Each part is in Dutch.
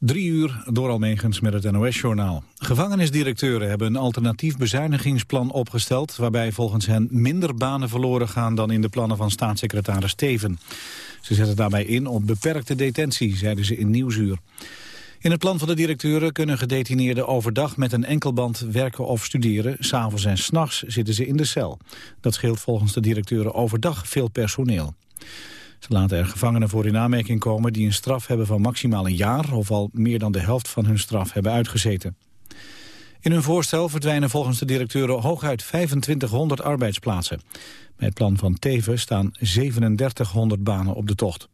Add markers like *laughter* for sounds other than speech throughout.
Drie uur door Almegens met het NOS-journaal. Gevangenisdirecteuren hebben een alternatief bezuinigingsplan opgesteld... waarbij volgens hen minder banen verloren gaan dan in de plannen van staatssecretaris Steven. Ze zetten daarbij in op beperkte detentie, zeiden ze in Nieuwsuur. In het plan van de directeuren kunnen gedetineerden overdag met een enkelband werken of studeren. S'avonds en s'nachts zitten ze in de cel. Dat scheelt volgens de directeuren overdag veel personeel. Ze laten er gevangenen voor in aanmerking komen die een straf hebben van maximaal een jaar of al meer dan de helft van hun straf hebben uitgezeten. In hun voorstel verdwijnen volgens de directeuren hooguit 2500 arbeidsplaatsen. Bij het plan van Teven staan 3700 banen op de tocht.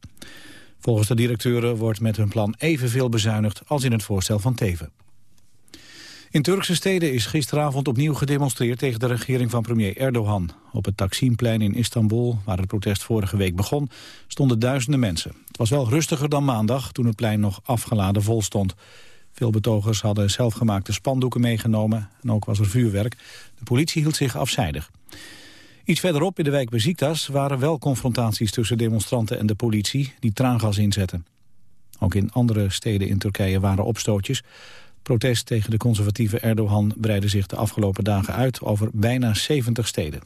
Volgens de directeuren wordt met hun plan evenveel bezuinigd als in het voorstel van Teven. In Turkse steden is gisteravond opnieuw gedemonstreerd tegen de regering van premier Erdogan. Op het Taksimplein in Istanbul, waar het protest vorige week begon, stonden duizenden mensen. Het was wel rustiger dan maandag, toen het plein nog afgeladen vol stond. Veel betogers hadden zelfgemaakte spandoeken meegenomen en ook was er vuurwerk. De politie hield zich afzijdig. Iets verderop in de wijk Besiktas waren wel confrontaties tussen demonstranten en de politie die traangas inzetten. Ook in andere steden in Turkije waren opstootjes. Protest tegen de conservatieve Erdogan breidde zich de afgelopen dagen uit over bijna 70 steden.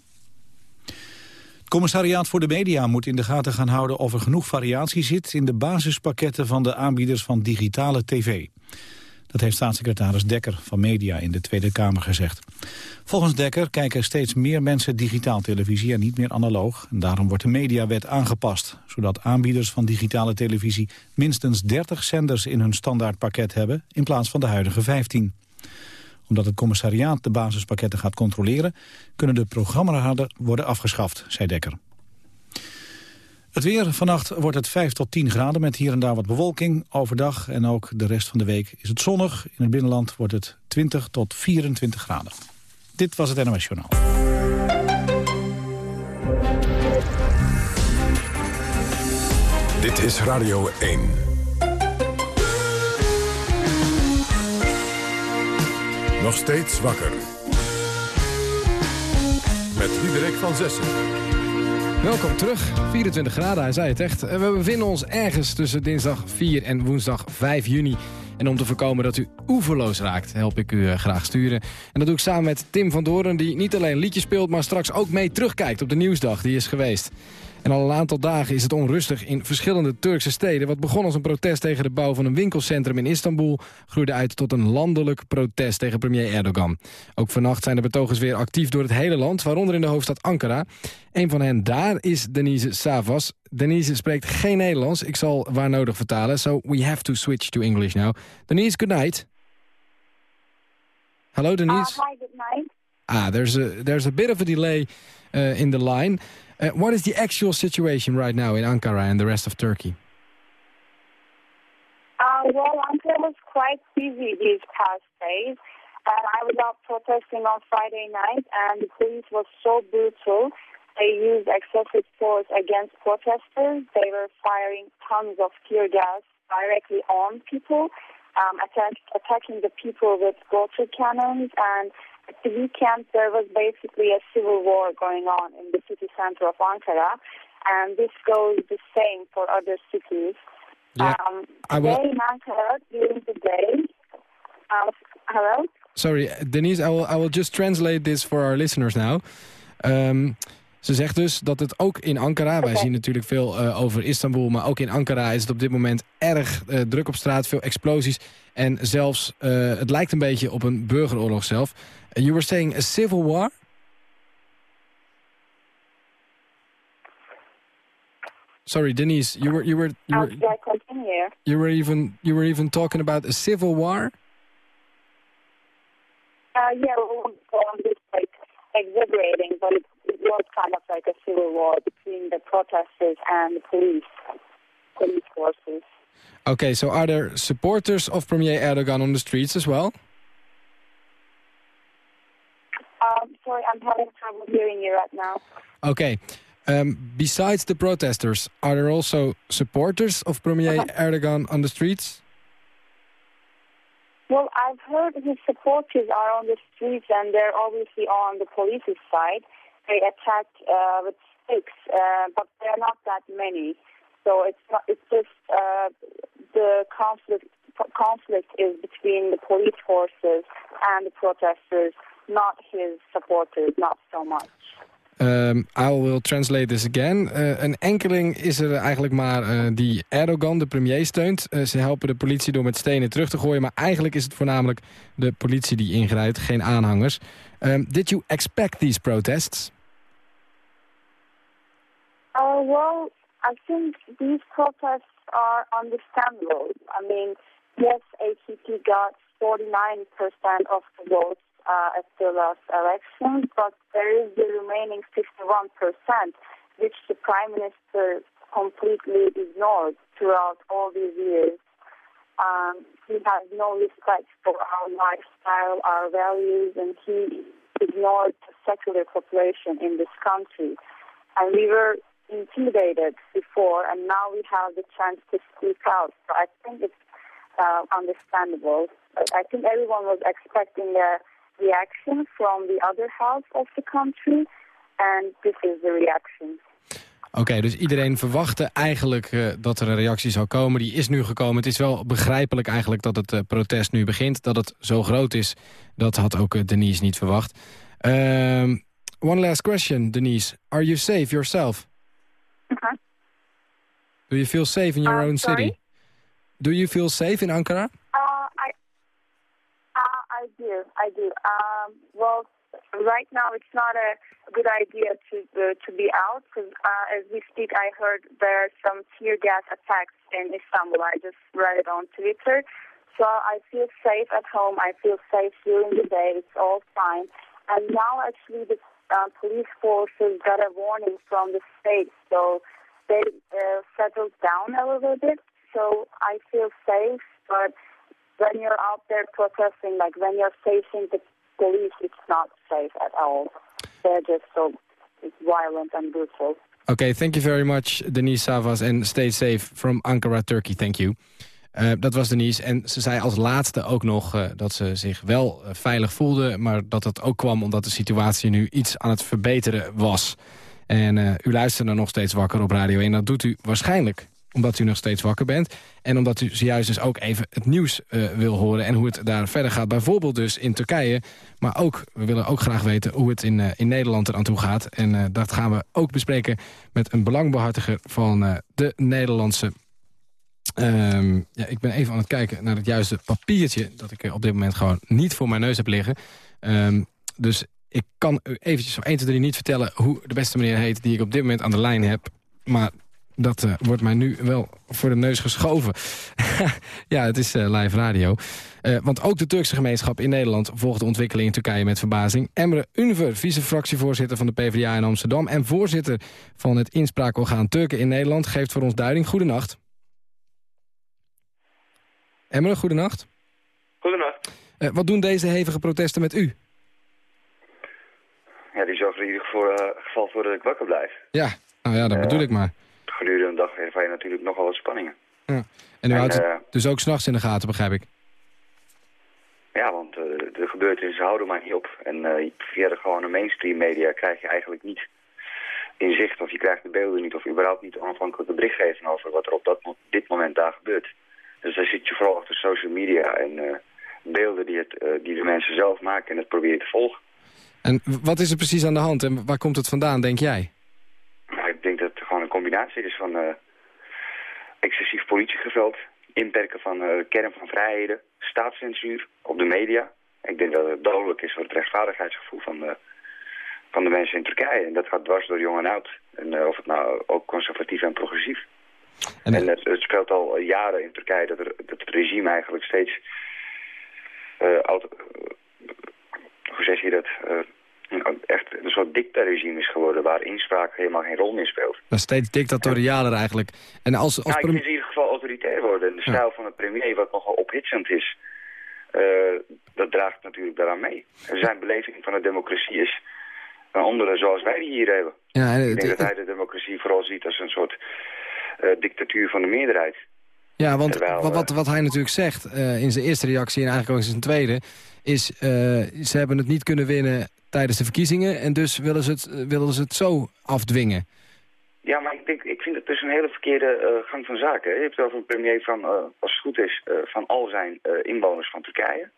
Het commissariaat voor de media moet in de gaten gaan houden of er genoeg variatie zit in de basispakketten van de aanbieders van digitale tv. Dat heeft staatssecretaris Dekker van Media in de Tweede Kamer gezegd. Volgens Dekker kijken steeds meer mensen digitaal televisie en niet meer analoog. En daarom wordt de mediawet aangepast, zodat aanbieders van digitale televisie minstens 30 zenders in hun standaardpakket hebben in plaats van de huidige 15 omdat het commissariaat de basispakketten gaat controleren... kunnen de programmaraden worden afgeschaft, zei Dekker. Het weer. Vannacht wordt het 5 tot 10 graden met hier en daar wat bewolking. Overdag en ook de rest van de week is het zonnig. In het binnenland wordt het 20 tot 24 graden. Dit was het NOS Journaal. Dit is Radio 1. Nog steeds wakker. Met Diederik van Zessen. Welkom terug, 24 graden, hij zei het echt. We bevinden ons ergens tussen dinsdag 4 en woensdag 5 juni. En om te voorkomen dat u oeverloos raakt, help ik u eh, graag sturen. En dat doe ik samen met Tim van Doren, die niet alleen liedjes speelt... maar straks ook mee terugkijkt op de nieuwsdag die is geweest. En al een aantal dagen is het onrustig in verschillende Turkse steden. Wat begon als een protest tegen de bouw van een winkelcentrum in Istanbul... groeide uit tot een landelijk protest tegen premier Erdogan. Ook vannacht zijn de betogers weer actief door het hele land... waaronder in de hoofdstad Ankara. Een van hen daar is Denise Savas. Denise spreekt geen Nederlands. Ik zal waar nodig vertalen. So we have to switch to English now. Denise, good night. Hello, Denise. Uh, hi, good night. Ah, there's a, there's a bit of a delay uh, in the line... Uh, what is the actual situation right now in Ankara and the rest of Turkey? Uh, well, Ankara was quite busy these past days. And I was out protesting on Friday night, and the police was so brutal. They used excessive force against protesters. They were firing tons of tear gas directly on people, um, attack, attacking the people with water cannons and the weekend there was basically a civil war going on in the city center of Ankara, and this goes the same for other cities. Yeah, um, I will- in Ankara, during the day, um, hello? Sorry, Denise, I will, I will just translate this for our listeners now. Um, ze zegt dus dat het ook in Ankara, wij zien natuurlijk veel uh, over Istanbul... maar ook in Ankara is het op dit moment erg uh, druk op straat, veel explosies... en zelfs, uh, het lijkt een beetje op een burgeroorlog zelf. You were saying a civil war? Sorry, Denise, you were you were you How were, I continue? you were even you were even talking about a civil war. Uh, yeah, we won't go like exaggerating, but it, it was kind of like a civil war between the protesters and the police, police forces. Okay, so are there supporters of Premier Erdogan on the streets as well? Um, sorry, I'm having trouble hearing you right now. Okay. Um, besides the protesters, are there also supporters of Premier Erdogan on the streets? Well, I've heard his supporters are on the streets and they're obviously on the police's side. They attack uh, with sticks, uh, but they're not that many. So it's not, it's just uh, the conflict conflict is between the police forces and the protesters, not his supporters, not so much. Um, I will translate this again. Uh, een enkeling is er eigenlijk maar uh, die Erdogan, de premier, steunt. Uh, ze helpen de politie door met stenen terug te gooien... maar eigenlijk is het voornamelijk de politie die ingrijpt, geen aanhangers. Um, did you expect these protests? Uh, well, I think these protests are understandable. I mean, yes, ACP got 49% of the votes uh, at the last election, but there is the remaining 51%, which the Prime Minister completely ignored throughout all these years. Um, he has no respect for our lifestyle, our values, and he ignored the secular population in this country. And we were intimidated before, and now we have the chance to speak out. So I think it's uh, understandable. I think everyone was expecting a reaction from the other half of the country, and this is the reaction. Oké, okay, dus iedereen verwachtte eigenlijk uh, dat er een reactie zou komen. Die is nu gekomen. Het is wel begrijpelijk eigenlijk dat het uh, protest nu begint. Dat het zo groot is, dat had ook uh, Denise niet verwacht. Um, one last question, Denise. Are you safe yourself? -huh. Do you feel safe in your Uh, own sorry? city? Do you feel safe in Ankara? I, do, I do. Um, well, right now it's not a good idea to uh, to be out because uh, as we speak, I heard there are some tear gas attacks in Istanbul. I just read it on Twitter. So I feel safe at home. I feel safe during the day. It's all fine. And now actually the uh, police forces got a warning from the state, so they uh, settled down a little bit. So I feel safe, but when you're out there protesting, like when you're facing the police, it's not safe at all. They're just so violent and brutal. Okay, thank you very much, Denise Savas. And stay safe from Ankara, Turkey. Thank you. Uh, dat was Denise. En ze zei als laatste ook nog uh, dat ze zich wel uh, veilig voelde... maar dat dat ook kwam omdat de situatie nu iets aan het verbeteren was. En u luistert er nog steeds wakker op Radio 1. Dat doet u waarschijnlijk omdat u nog steeds wakker bent. En omdat u zojuist dus ook even het nieuws wil horen... en hoe het daar verder gaat. Bijvoorbeeld dus in Turkije. Maar ook, we willen ook graag weten hoe het in, in Nederland eraan toe gaat. En dat gaan we ook bespreken met een belangbehartiger... van de Nederlandse Um, ja, ik ben even aan het kijken naar het juiste papiertje... dat ik op dit moment gewoon niet voor mijn neus heb liggen. Um, dus ik kan u eventjes van 1, 2, 3 niet vertellen... hoe de beste meneer heet die ik op dit moment aan de lijn heb. Maar dat uh, wordt mij nu wel voor de neus geschoven. *laughs* ja, het is uh, live radio. Uh, want ook de Turkse gemeenschap in Nederland... volgt de ontwikkeling in Turkije met verbazing. Emre Unver, vice-fractievoorzitter van de PvdA in Amsterdam... en voorzitter van het inspraakorgaan Turken in Nederland... geeft voor ons duiding. Goedenacht. Emmer, goedenacht. Goedenacht. Wat doen deze hevige protesten met u? Ja, die zorgen in ieder geval, uh, geval voor dat ik wakker blijf. Ja, nou ja, dat bedoel ik maar. Gedurende een dag ervaar je natuurlijk nogal wat spanningen. Ja. En u En, houdt het eh, dus ook s'nachts in de gaten, begrijp ik. Ja, want eh, de gebeurtenissen houden maar niet op. En eh, via de gewone mainstream media krijg je eigenlijk niet inzicht of je krijgt de beelden niet of überhaupt niet onafhankelijke berichtgeving over wat er op dat, dit moment daar gebeurt. Dus daar zit je vooral achter social media en beelden die, het, die de mensen zelf maken en het proberen te volgen. En wat is er precies aan de hand en waar komt het vandaan, denk jij? Maar ik denk dat het gewoon een combinatie is van eh, excessief politiegeweld, inperken van eh, de kern van vrijheden, staatscensuur op de media. Ik denk dat het dodelijk is voor het rechtvaardigheidsgevoel van de, van de mensen in Turkije. En dat gaat dwars door jong en oud. En eh, of het nou ook conservatief en progressief. En, En het, het speelt al jaren in Turkije dat, er, dat het regime eigenlijk steeds... eh, auto- hoe zeg je dat? Echt een soort dictaregime is geworden waar inspraak helemaal geen rol meer speelt. dat is steeds dictatorialer eigenlijk. En als, als Nou, ik in ieder geval autoritair worden. En de Ja. stijl van de premier, wat nogal ophitsend is, eh, dat draagt natuurlijk daaraan mee. En zijn beleving van de democratie is een andere zoals wij die hier hebben. ja, en Ik denk dat hij de democratie vooral ziet als een soort eh, dictatuur van de meerderheid. Ja, want Terwijl, wat, wat, eh, wat hij natuurlijk zegt eh, in zijn eerste reactie... en eigenlijk ook in zijn tweede... is eh, ze hebben het niet kunnen winnen tijdens de verkiezingen... en dus willen ze het, willen ze het zo afdwingen. Ja, maar ik, denk, ik vind het dus een hele verkeerde gang van zaken. Je hebt het over een premier van, als het goed is, van al zijn inwoners van Turkije.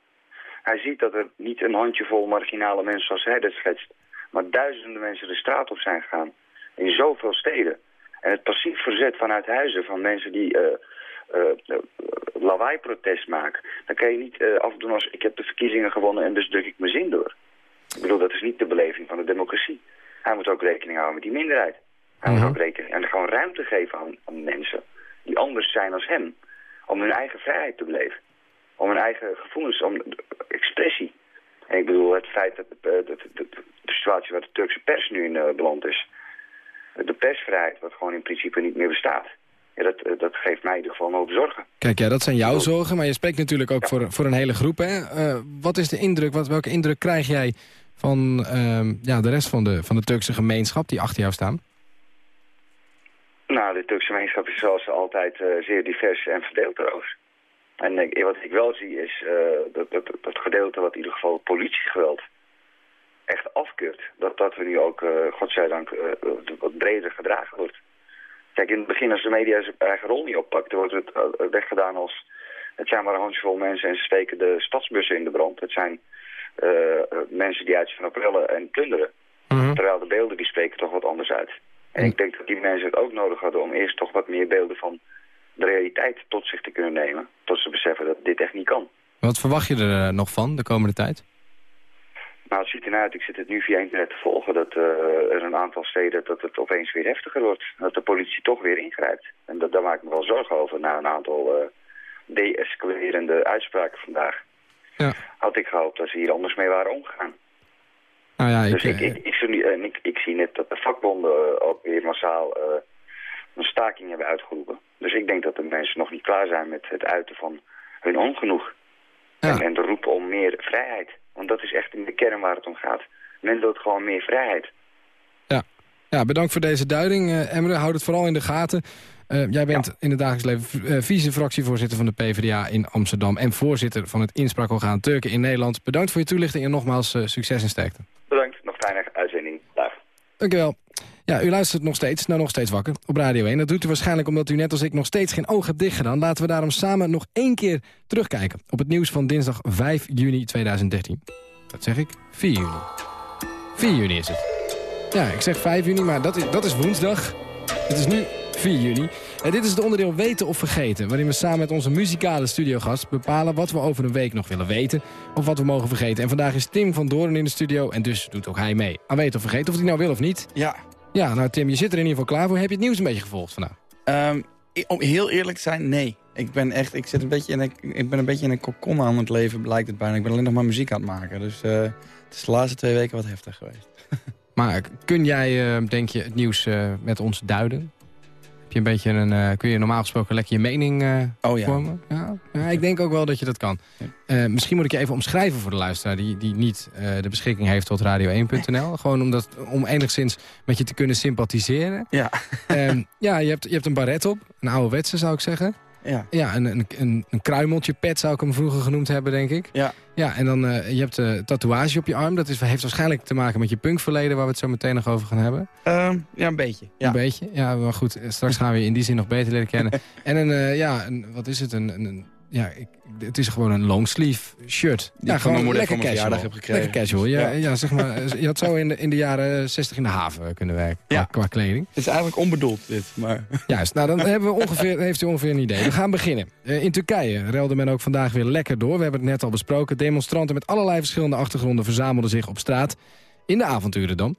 Hij ziet dat er niet een handjevol marginale mensen zoals hij dat schetst, maar duizenden mensen de straat op zijn gegaan. In zoveel steden. En het passief verzet vanuit huizen van mensen die lawaai-protest maken. Dan kan je niet afdoen als ik heb de verkiezingen gewonnen en dus druk ik mijn zin door. Ik bedoel, dat is niet de beleving van de democratie. Hij moet ook rekening houden met die minderheid. Hij moet ook rekening en gewoon ruimte geven aan, aan, mensen die anders zijn als hem. Om hun eigen vrijheid te beleven. Om hun eigen gevoelens, om expressie. En ik bedoel, het feit dat de, de, de, de situatie waar de Turkse pers nu in uh, beland is. De persvrijheid, wat gewoon in principe niet meer bestaat. Ja, dat, eh, dat geeft mij in ieder geval een hoop zorgen. Kijk, ja, dat zijn jouw zorgen, maar je spreekt natuurlijk ook voor, voor een hele groep. Hè? Uh, wat is de indruk, wat, welke indruk krijg jij van uh, ja, de rest van de, van de Turkse gemeenschap die achter jou staan? Nou, de Turkse gemeenschap is zoals altijd uh, zeer divers en verdeeld erover. En wat ik wel zie is dat, dat, dat gedeelte wat in ieder geval politiegeweld echt afkeurt. Dat dat we nu ook, godzijdank, wat breder gedragen wordt. Kijk, in het begin als de media zijn eigen rol niet oppakt, wordt het weggedaan als... Het zijn maar een handjevol mensen en ze steken de stadsbussen in de brand. Het zijn mensen die uit van aprellen en plunderen. Mhm. Terwijl de beelden die spreken toch wat anders uit. En ik denk dat die mensen het ook nodig hadden om eerst toch wat meer beelden van de realiteit tot zich te kunnen nemen. Tot ze beseffen dat dit echt niet kan. Wat verwacht je er eh, nog van de komende tijd? Nou, het ziet ernaar uit, ik zit het nu via internet te volgen, dat uh, er een aantal steden dat het opeens weer heftiger wordt. Dat de politie toch weer ingrijpt. En dat, daar maak ik me wel zorgen over na een aantal uh, de-escalerende uitspraken vandaag. Ja. Had ik gehoopt dat ze hier anders mee waren omgegaan. Nou ja, ik, dus ik, ik, ik, ik, zie net dat de vakbonden eh, ook weer massaal uh, een staking hebben uitgeroepen. Dus ik denk dat de mensen nog niet klaar zijn met het uiten van hun ongenoeg. Ja. En, en de roepen om meer vrijheid. Want dat is echt in de kern waar het om gaat. Men wil gewoon meer vrijheid. Ja, ja bedankt voor deze duiding. Uh, Emre, houd het vooral in de gaten. Uh, jij bent in het dagelijks leven uh, vice-fractievoorzitter van de PvdA in Amsterdam... en voorzitter van het inspraakorgaan Turken in Nederland. Bedankt voor je toelichting en nogmaals succes en sterkte. Dankjewel. Ja, u luistert nog steeds, nou nog steeds wakker, op Radio 1. Dat doet u waarschijnlijk omdat u net als ik nog steeds geen oog hebt dichtgedaan. Laten we daarom samen nog één keer terugkijken op het nieuws van dinsdag 5 juni 2013. Dat zeg ik, 4 juni. 4 juni is het. Ja, ik zeg 5 juni, maar dat is, dat is woensdag. Het is nu 4 juni. En dit is het onderdeel Weten of Vergeten... waarin we samen met onze muzikale studiogast bepalen... wat we over een week nog willen weten of wat we mogen vergeten. En vandaag is Tim van Doorn in de studio en dus doet ook hij mee. Aan Weten of Vergeten, of hij nou wil of niet. Ja. Ja, nou Tim, je zit er in ieder geval klaar voor. Heb je het nieuws een beetje gevolgd vandaag? Um, om heel eerlijk te zijn, nee. Ik ben echt, ik zit een beetje in een, ik ben een beetje in een kokon aan het leven, blijkt het bijna. Ik ben alleen nog maar muziek aan het maken. Dus uh, het is de laatste twee weken wat heftig geweest. *laughs* maar kun jij, uh, denk je, het nieuws uh, met ons duiden? Je een beetje een, uh, kun je normaal gesproken lekker je mening uh, oh, ja. vormen? Ja. ja. ik denk ook wel dat je dat kan. Uh, misschien moet ik je even omschrijven voor de luisteraar... die, die niet de beschikking heeft tot radio1.nl. Gewoon omdat, om enigszins met je te kunnen sympathiseren. Ja, um, ja je, hebt, je hebt een baret op. Een ouderwetse zou ik zeggen. Ja, ja een, een, een, een kruimeltje pet zou ik hem vroeger genoemd hebben, denk ik. Ja. Ja, en dan uh, je hebt een uh, tatoeage op je arm. Dat is, heeft waarschijnlijk te maken met je punkverleden... waar we het zo meteen nog over gaan hebben. Uh, ja, een beetje. Ja. Een beetje, ja, maar goed. Straks gaan we je in die zin nog beter leren kennen. *laughs* en een, ja, een, wat is het? Een, een, ja, ik, het is gewoon een longsleeve shirt. Die ja, gewoon een lekker casual. Heb gekregen. Lekker casual. Ja, ja. ja. zeg maar, *laughs* je had zo in de, in de jaren 60 in de haven kunnen werken. Ja. Qua, kleding. Het is eigenlijk onbedoeld, dit. Maar... *laughs* Juist, nou dan hebben we ongeveer, heeft u ongeveer een idee. We gaan beginnen. Uh, in Turkije relde men ook vandaag weer lekker door. We hebben het net al besproken. Demonstranten met allerlei verschillende achtergronden verzamelden zich op straat. In de avonturen dan.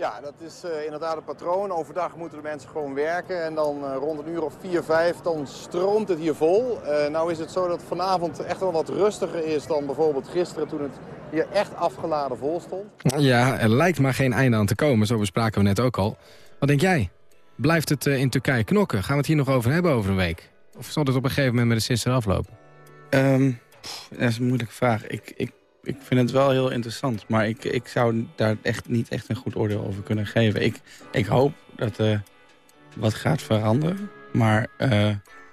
Ja, dat is uh, inderdaad een patroon. Overdag moeten de mensen gewoon werken en dan uh, rond een uur of vier, vijf, dan stroomt het hier vol. Uh, nou is het zo dat het vanavond echt wel wat rustiger is dan bijvoorbeeld gisteren toen het hier echt afgeladen vol stond. Ja, er lijkt maar geen einde aan te komen, zo bespraken we net ook al. Wat denk jij? Blijft het in Turkije knokken? Gaan we het hier nog over hebben over een week? Of zal het op een gegeven moment met de sister aflopen? Um, dat is een moeilijke vraag. Ik, ik ik vind het wel heel interessant. Maar ik, ik zou daar echt niet echt een goed oordeel over kunnen geven. Ik, ik hoop dat er uh, wat gaat veranderen. Maar uh,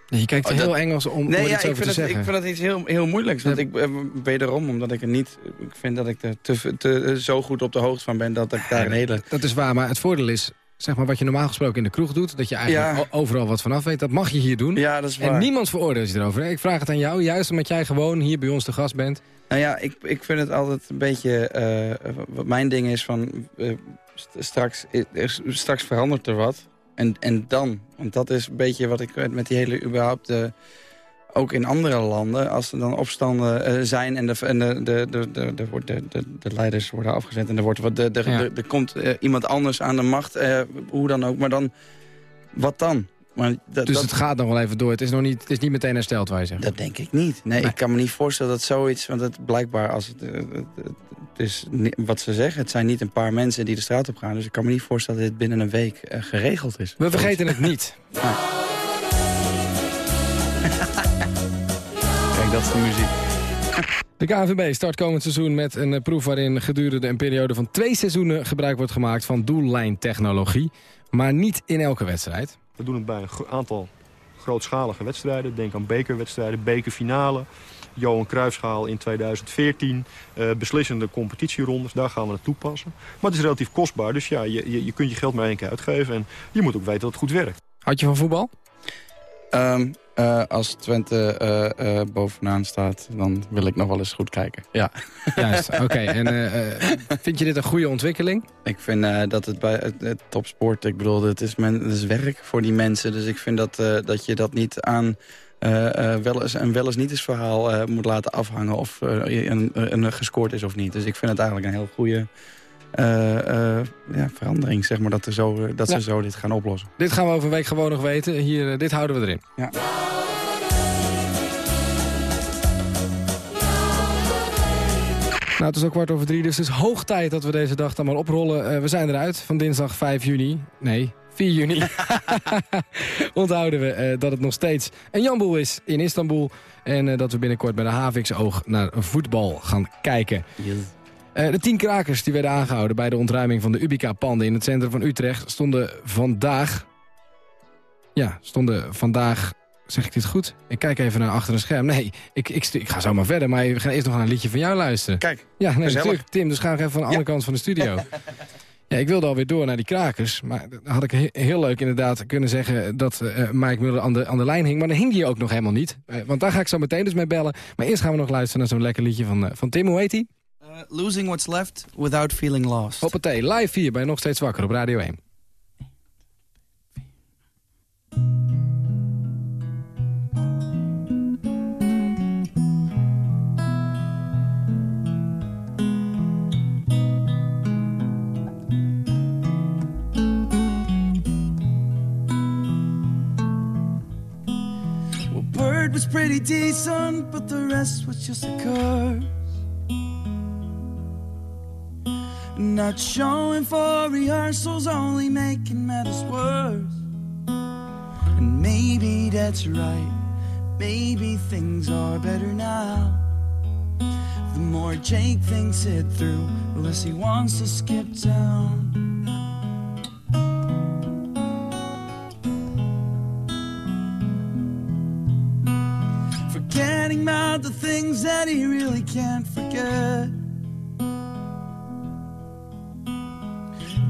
Je kijkt Oh, heel dat- Engels om, om Nee, er ja, iets ik over vind, te het, ik zeggen. vind dat iets heel, heel moeilijks. Want Ja. ik, eh, wederom, omdat ik er niet... Ik vind dat ik er te, te, eh, zo goed op de hoogte van ben... dat ik daar een hele... Dat is waar, maar het voordeel is... Zeg maar wat je normaal gesproken in de kroeg doet... dat je eigenlijk Ja. overal wat vanaf weet. Dat mag je hier doen. Ja, dat is waar. en niemand veroordeelt je erover. Ik vraag het aan jou, juist omdat jij gewoon hier bij ons te gast bent. Nou ja, ik, ik vind het altijd een beetje... eh, wat mijn ding is van... eh, st- straks, straks verandert er wat. En, en dan. Want dat is een beetje wat ik met die hele überhaupt... ook in andere landen, als er dan opstanden eh, zijn... en, de, en de, de, de, de, de, wordt- de, de, de leiders worden afgezet... en er, wordt wat, de, de, Ja. er komt eh, iemand anders aan de macht, eh, hoe dan ook. Maar dan, wat dan? Maar dat, Dus dat, het gaat nog wel even door. Het is, nog niet, het is niet meteen hersteld, je zegt. dat denk ik niet. Nee, Nee. ik kan me niet voorstellen dat zoiets... want het blijkbaar, als het, het, is wat ze zeggen... het zijn niet een paar mensen die de straat op gaan. Dus ik kan me niet voorstellen dat dit binnen een week geregeld is. We vergeten het niet. *laughs* dat is de muziek. De KNVB start komend seizoen met een eh, proef waarin gedurende een periode van twee seizoenen gebruik wordt gemaakt van doellijntechnologie. Maar niet in elke wedstrijd. We doen het bij een aantal grootschalige wedstrijden. Denk aan bekerwedstrijden, bekerfinale. Johan Cruijffschaal in 2014. eh, beslissende competitierondes, daar gaan we het toepassen. Maar het is relatief kostbaar, dus ja, je, je, je kunt je geld maar één keer uitgeven. En je moet ook weten dat het goed werkt. Had je van voetbal? Ehm, eh, als Twente eh, eh, bovenaan staat, dan wil ik nog wel eens goed kijken. Ja. *laughs* Juist, oké. En eh, eh, vind je dit een goede ontwikkeling? Ik vind eh, dat het bij het, het topsport, ik bedoel, het is, men, het is werk voor die mensen. Dus ik vind dat, eh, dat je dat niet aan eh, eh, wel eens, een wel eens niet eens verhaal eh, moet laten afhangen of eh, een, een, een gescoord is of niet. Dus ik vind het eigenlijk een heel goede eh, ja, verandering, zeg maar, dat, er zo, dat Ja. ze zo dit gaan oplossen. Dit gaan we over een week gewoon nog weten. Hier, eh, dit houden we erin. Ja. Nou, het is al kwart over drie, dus het is hoog tijd dat we deze dag dan maar oprollen. We zijn eruit van dinsdag 5 juni. Nee, 4 juni. *laughs* *laughs* Onthouden we dat het nog steeds een jamboel is in Istanbul. En dat we binnenkort bij de Havix Oog naar voetbal gaan kijken. Eh, de tien krakers die werden aangehouden bij de ontruiming van de Ubica-panden in het centrum van Utrecht stonden vandaag... Ja, stonden vandaag... Zeg ik dit goed? Ik kijk even naar achter een scherm. Nee, ik, ik, ik ga zo maar verder, maar we gaan eerst nog naar een liedje van jou luisteren. Kijk, Ja, nee, Gezellig. natuurlijk. Tim, dus gaan we even van de andere kant van de studio. *laughs* Ja, ik wilde alweer door naar die krakers. Maar dan had ik he- heel leuk inderdaad kunnen zeggen dat eh Mike Muller aan de, aan de lijn hing. Maar dan hing die ook nog helemaal niet. Want daar ga ik zo meteen dus mee bellen. Maar eerst gaan we nog luisteren naar zo'n lekker liedje van, van Tim. Hoe heet die? Uh, losing what's left without feeling lost. Hoppatee, live hier bij Nog Steeds Wakker op Radio 1. Well, Bird was pretty decent, but the rest was just a curse. Not showing for rehearsals, only making matters worse. And maybe that's right, maybe things are better now. The more Jake thinks it through, the less he wants to skip town. Forgetting about the things that he really can't forget.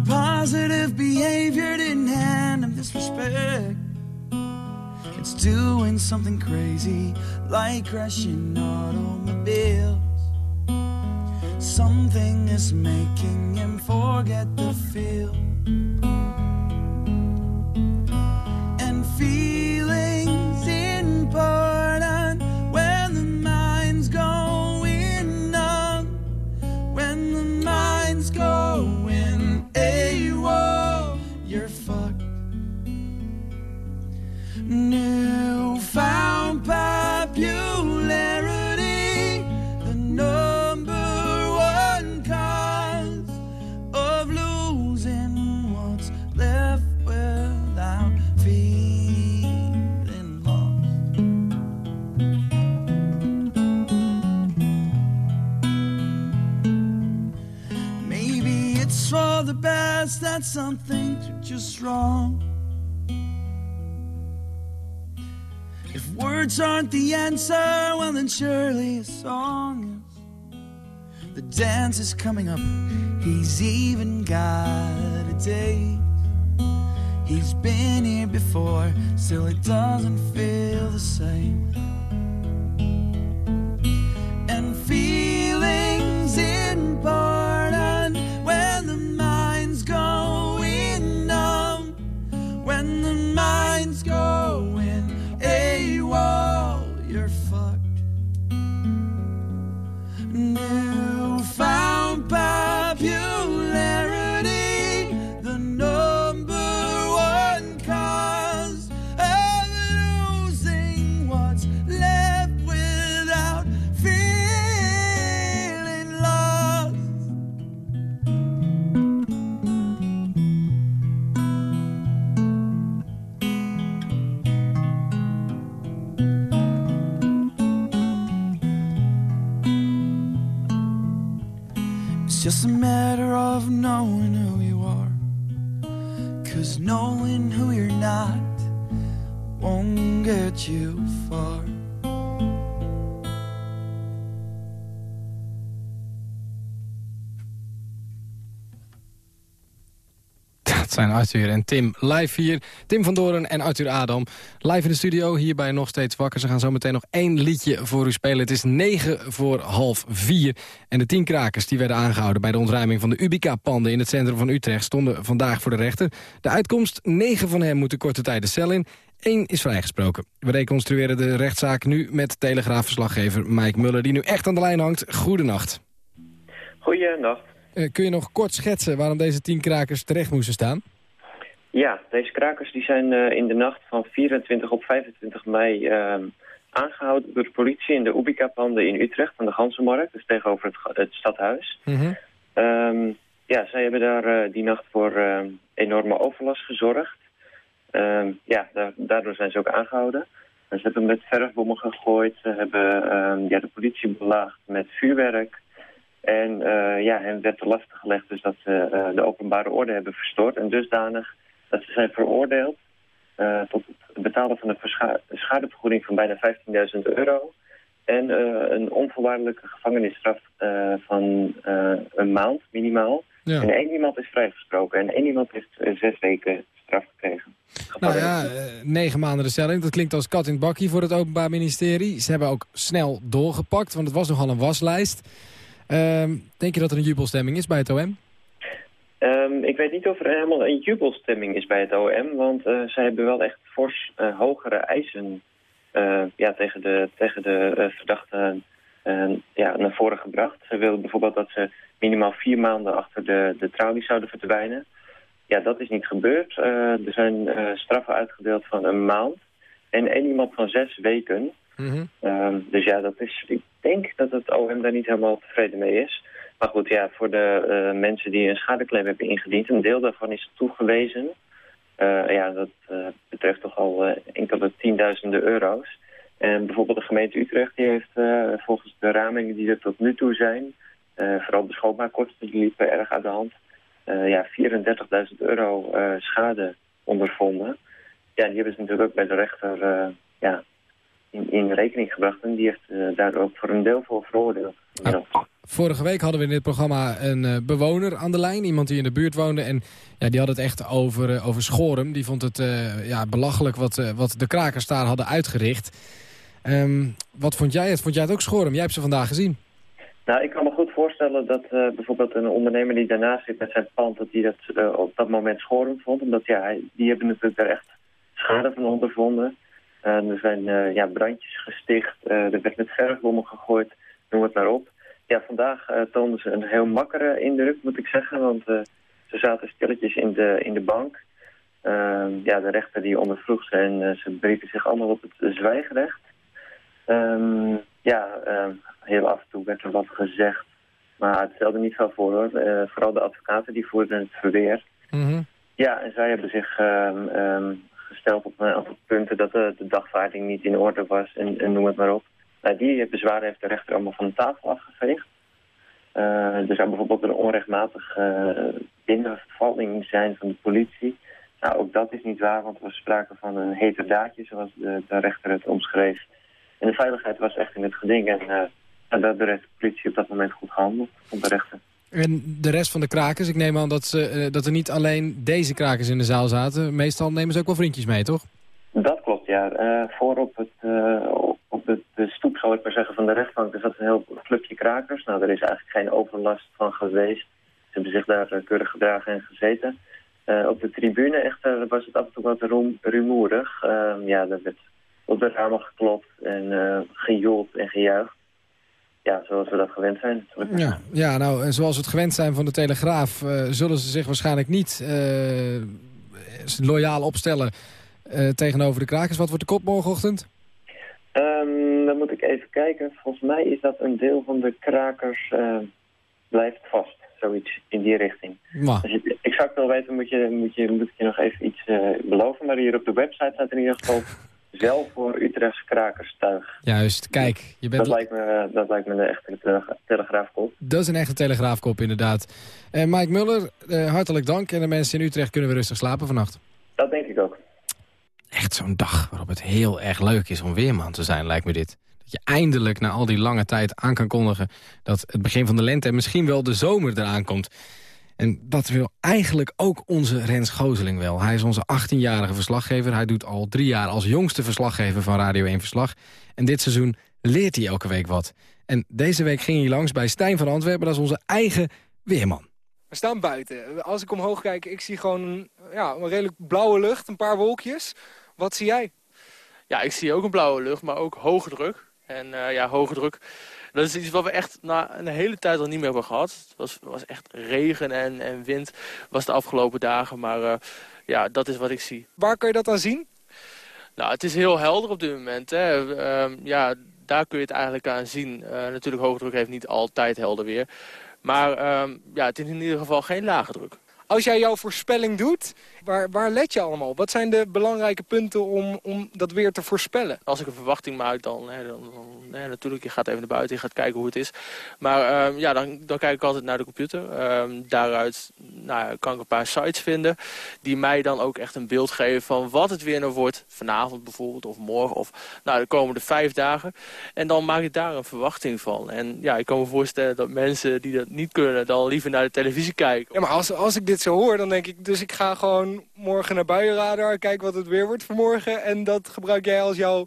Positive behavior didn't hand him this respect. It's doing something crazy, like crashing automobiles. Something is making him forget the feel. That some things are just wrong. If words aren't the answer, well, then surely a song is. The dance is coming up, he's even got a date. He's been here before, still it doesn't feel the same. Just a matter of knowing who you are. Cause knowing who you're not won't get you zijn Arthur en Tim live hier. Tim van Doren en Arthur Adam. Live in de studio, hierbij nog steeds wakker. Ze gaan zo meteen nog één liedje voor u spelen. Het is negen voor half vier. En de tien krakers die werden aangehouden bij de ontruiming van de Ubica-panden in het centrum van Utrecht stonden vandaag voor de rechter. De uitkomst, negen van hen moeten korte tijd de cel in. Eén is vrijgesproken. We reconstrueren de rechtszaak nu met telegraafverslaggever Mike Muller... die nu echt aan de lijn hangt. Goedenacht. Goeienacht. Uh, kun je nog kort schetsen waarom deze tien krakers terecht moesten staan? Ja, deze krakers die zijn uh, in de nacht van 24 op 25 mei uh, aangehouden door de politie in de Ubica-panden in Utrecht aan de Gansenmarkt, dus tegenover het, het stadhuis. Mm -hmm. um, ja, zij hebben daar uh, die nacht voor enorme overlast gezorgd. Um, ja, da daardoor zijn ze ook aangehouden. Ze hebben met verfbommen gegooid, ze hebben um, ja, de politie belaagd met vuurwerk. En uh, ja, hen werd te lastig gelegd dus dat ze uh, de openbare orde hebben verstoord. En dusdanig dat ze zijn veroordeeld uh, tot het betalen van een schadevergoeding van bijna 15.000 euro. En een onvoorwaardelijke gevangenisstraf van een maand minimaal. Ja. En één iemand is vrijgesproken en één iemand heeft zes weken straf gekregen. Nou ja, negen maanden de cel in. Dat klinkt als kat in het bakkie voor het Openbaar Ministerie. Ze hebben ook snel doorgepakt, want het was nogal een waslijst. Um, denk je dat er een jubelstemming is bij het OM? Um, ik weet niet of er helemaal een jubelstemming is bij het OM, want uh, zij hebben wel echt fors uh, hogere eisen uh, ja, tegen de, tegen de verdachten ja, naar voren gebracht. Ze wilden bijvoorbeeld dat ze minimaal vier maanden achter de, de tralies zouden verdwijnen. Ja, dat is niet gebeurd. er zijn straffen uitgedeeld van een maand en één iemand van zes weken. -hmm. um, dus ja, dat is, ik denk dat het OM daar niet helemaal tevreden mee is. Maar goed, ja, voor de uh, mensen die een schadeclaim hebben ingediend, een deel daarvan is toegewezen. Uh, ja, dat uh, betreft toch al enkele tienduizenden euro's. En bijvoorbeeld de gemeente Utrecht, die heeft volgens de ramingen die er tot nu toe zijn, vooral de schoonmaakkosten, die liepen erg uit de hand, ja, 34.000 euro schade ondervonden. Ja, die hebben ze natuurlijk ook bij de rechter ja, in, in, rekening gebracht. En die heeft uh, daar ook voor een deel voor veroordeeld. Ja. Vorige week hadden we in dit programma een uh, bewoner aan de lijn. Iemand die in de buurt woonde. En ja, die had het echt over, uh, over Schorum. Die vond het ja, belachelijk wat, wat de krakers daar hadden uitgericht. Um, wat vond jij het? Vond jij het ook Schorum? Jij hebt ze vandaag gezien. Nou, ik kan me goed voorstellen dat bijvoorbeeld een ondernemer die daarnaast zit met zijn pand... dat die dat op dat moment Schorum vond. Omdat ja, die hebben natuurlijk daar echt schade van ondervonden. Uh, er zijn uh, ja, brandjes gesticht, uh, er werd met verfbommen gegooid, noem het maar op. Ja, vandaag toonden ze een heel makkere indruk, moet ik zeggen, want ze zaten stilletjes in de, in de bank. Ehm, ja, de rechter die ondervroeg ze en ze brieven zich allemaal op het zwijgrecht. Um, ja, ehm, heel af en toe werd er wat gezegd, maar het stelde niet veel voor hoor. vooral de advocaten die voerden het verweer. Mm -hmm. Ja, en zij hebben zich gesteld op een aantal punten dat de, de, dagvaarding niet in orde was en, en noem het maar op. Die bezwaren heeft de rechter allemaal van de tafel afgeveegd. Uh, er zou bijvoorbeeld een onrechtmatig uh, binnenvalling zijn van de politie. Nou, ook dat is niet waar, want er was sprake van een heterdaadje, zoals de, de rechter het omschreef. En de veiligheid was echt in het geding. En daar heeft de politie op dat moment goed gehandeld, van de rechter. En de rest van de krakers, ik neem aan dat, ze, uh, dat er niet alleen deze krakers in de zaal zaten. Meestal nemen ze ook wel vriendjes mee, toch? Dat klopt, ja. Uh, voor op, het, op de, de, stoep, zal ik maar zeggen, van de rechtbank... er zat een heel clubje krakers. Nou, er is eigenlijk geen overlast van geweest. Ze hebben zich daar keurig gedragen en gezeten. op de tribune echter was het af en toe wat rumoerig. Ehm, ja, er werd op de ramen geklopt en gejoeld en gejuicht. Ja, zoals we dat gewend zijn. Ja, ja nou, en zoals we het gewend zijn van de Telegraaf... Uh, zullen ze zich waarschijnlijk niet uh, loyaal opstellen tegenover de krakers. Wat wordt de kop morgenochtend? Um, dan moet ik even kijken. Volgens mij is dat een deel van de krakers blijft vast. Zoiets in die richting. Maar. Als je het exact wil weten, moet, je, moet, je, moet ik je nog even iets beloven. Maar hier op de website staat in ieder geval zelf voor Utrechtse krakerstuig. Juist, kijk. Je bent... dat, lijkt me, dat lijkt me de echte telegraafkop. Dat is een echte telegraafkop, inderdaad. Uh, Mike Muller, uh, hartelijk dank. En de mensen in Utrecht kunnen we rustig slapen vannacht. Dat denk ik ook. Echt zo'n dag waarop het heel erg leuk is om weerman te zijn, lijkt me dit. Dat je eindelijk na al die lange tijd aan kan kondigen... dat het begin van de lente en misschien wel de zomer eraan komt... En dat wil eigenlijk ook onze Rens Gozeling wel. Hij is onze 18-jarige verslaggever. Hij doet al drie jaar als jongste verslaggever van Radio 1 Verslag. En dit seizoen leert hij elke week wat. En deze week ging hij langs bij Stijn van Antwerpen. Dat is onze eigen weerman. We staan buiten. Als ik omhoog kijk, ik zie gewoon ja, een redelijk blauwe lucht, een paar wolkjes. Wat zie jij? Ja, ik zie ook een blauwe lucht, maar ook hoge druk. En uh, ja, hoge druk dat is iets wat we echt na een hele tijd al niet meer hebben gehad. Het was, was echt regen en, en wind was de afgelopen dagen. Maar uh, ja, dat is wat ik zie. Waar kun je dat aan zien? Nou, het is heel helder op dit moment. Hè. Uh, ja, daar kun je het eigenlijk aan zien. Uh, natuurlijk, hoogdruk heeft niet altijd helder weer. Maar ehm, ja, het is in ieder geval geen lage druk. Als jij jouw voorspelling doet, waar, waar let je allemaal? Wat zijn de belangrijke punten om, om dat weer te voorspellen? Als ik een verwachting maak, dan, hè, dan, dan natuurlijk, je gaat even naar buiten, je gaat kijken hoe het is. Maar um, ja, dan, dan kijk ik altijd naar de computer. Um, daaruit nou, kan ik een paar sites vinden die mij dan ook echt een beeld geven van wat het weer nou wordt. Vanavond bijvoorbeeld, of morgen, of nou, de komende vijf dagen. En dan maak ik daar een verwachting van. En ja, ik kan me voorstellen dat mensen die dat niet kunnen, dan liever naar de televisie kijken. Ja, maar als, als ik dit zo hoor, dan denk ik... dus ik ga gewoon morgen naar buienradar, kijken wat het weer wordt vanmorgen... en dat gebruik jij als jouw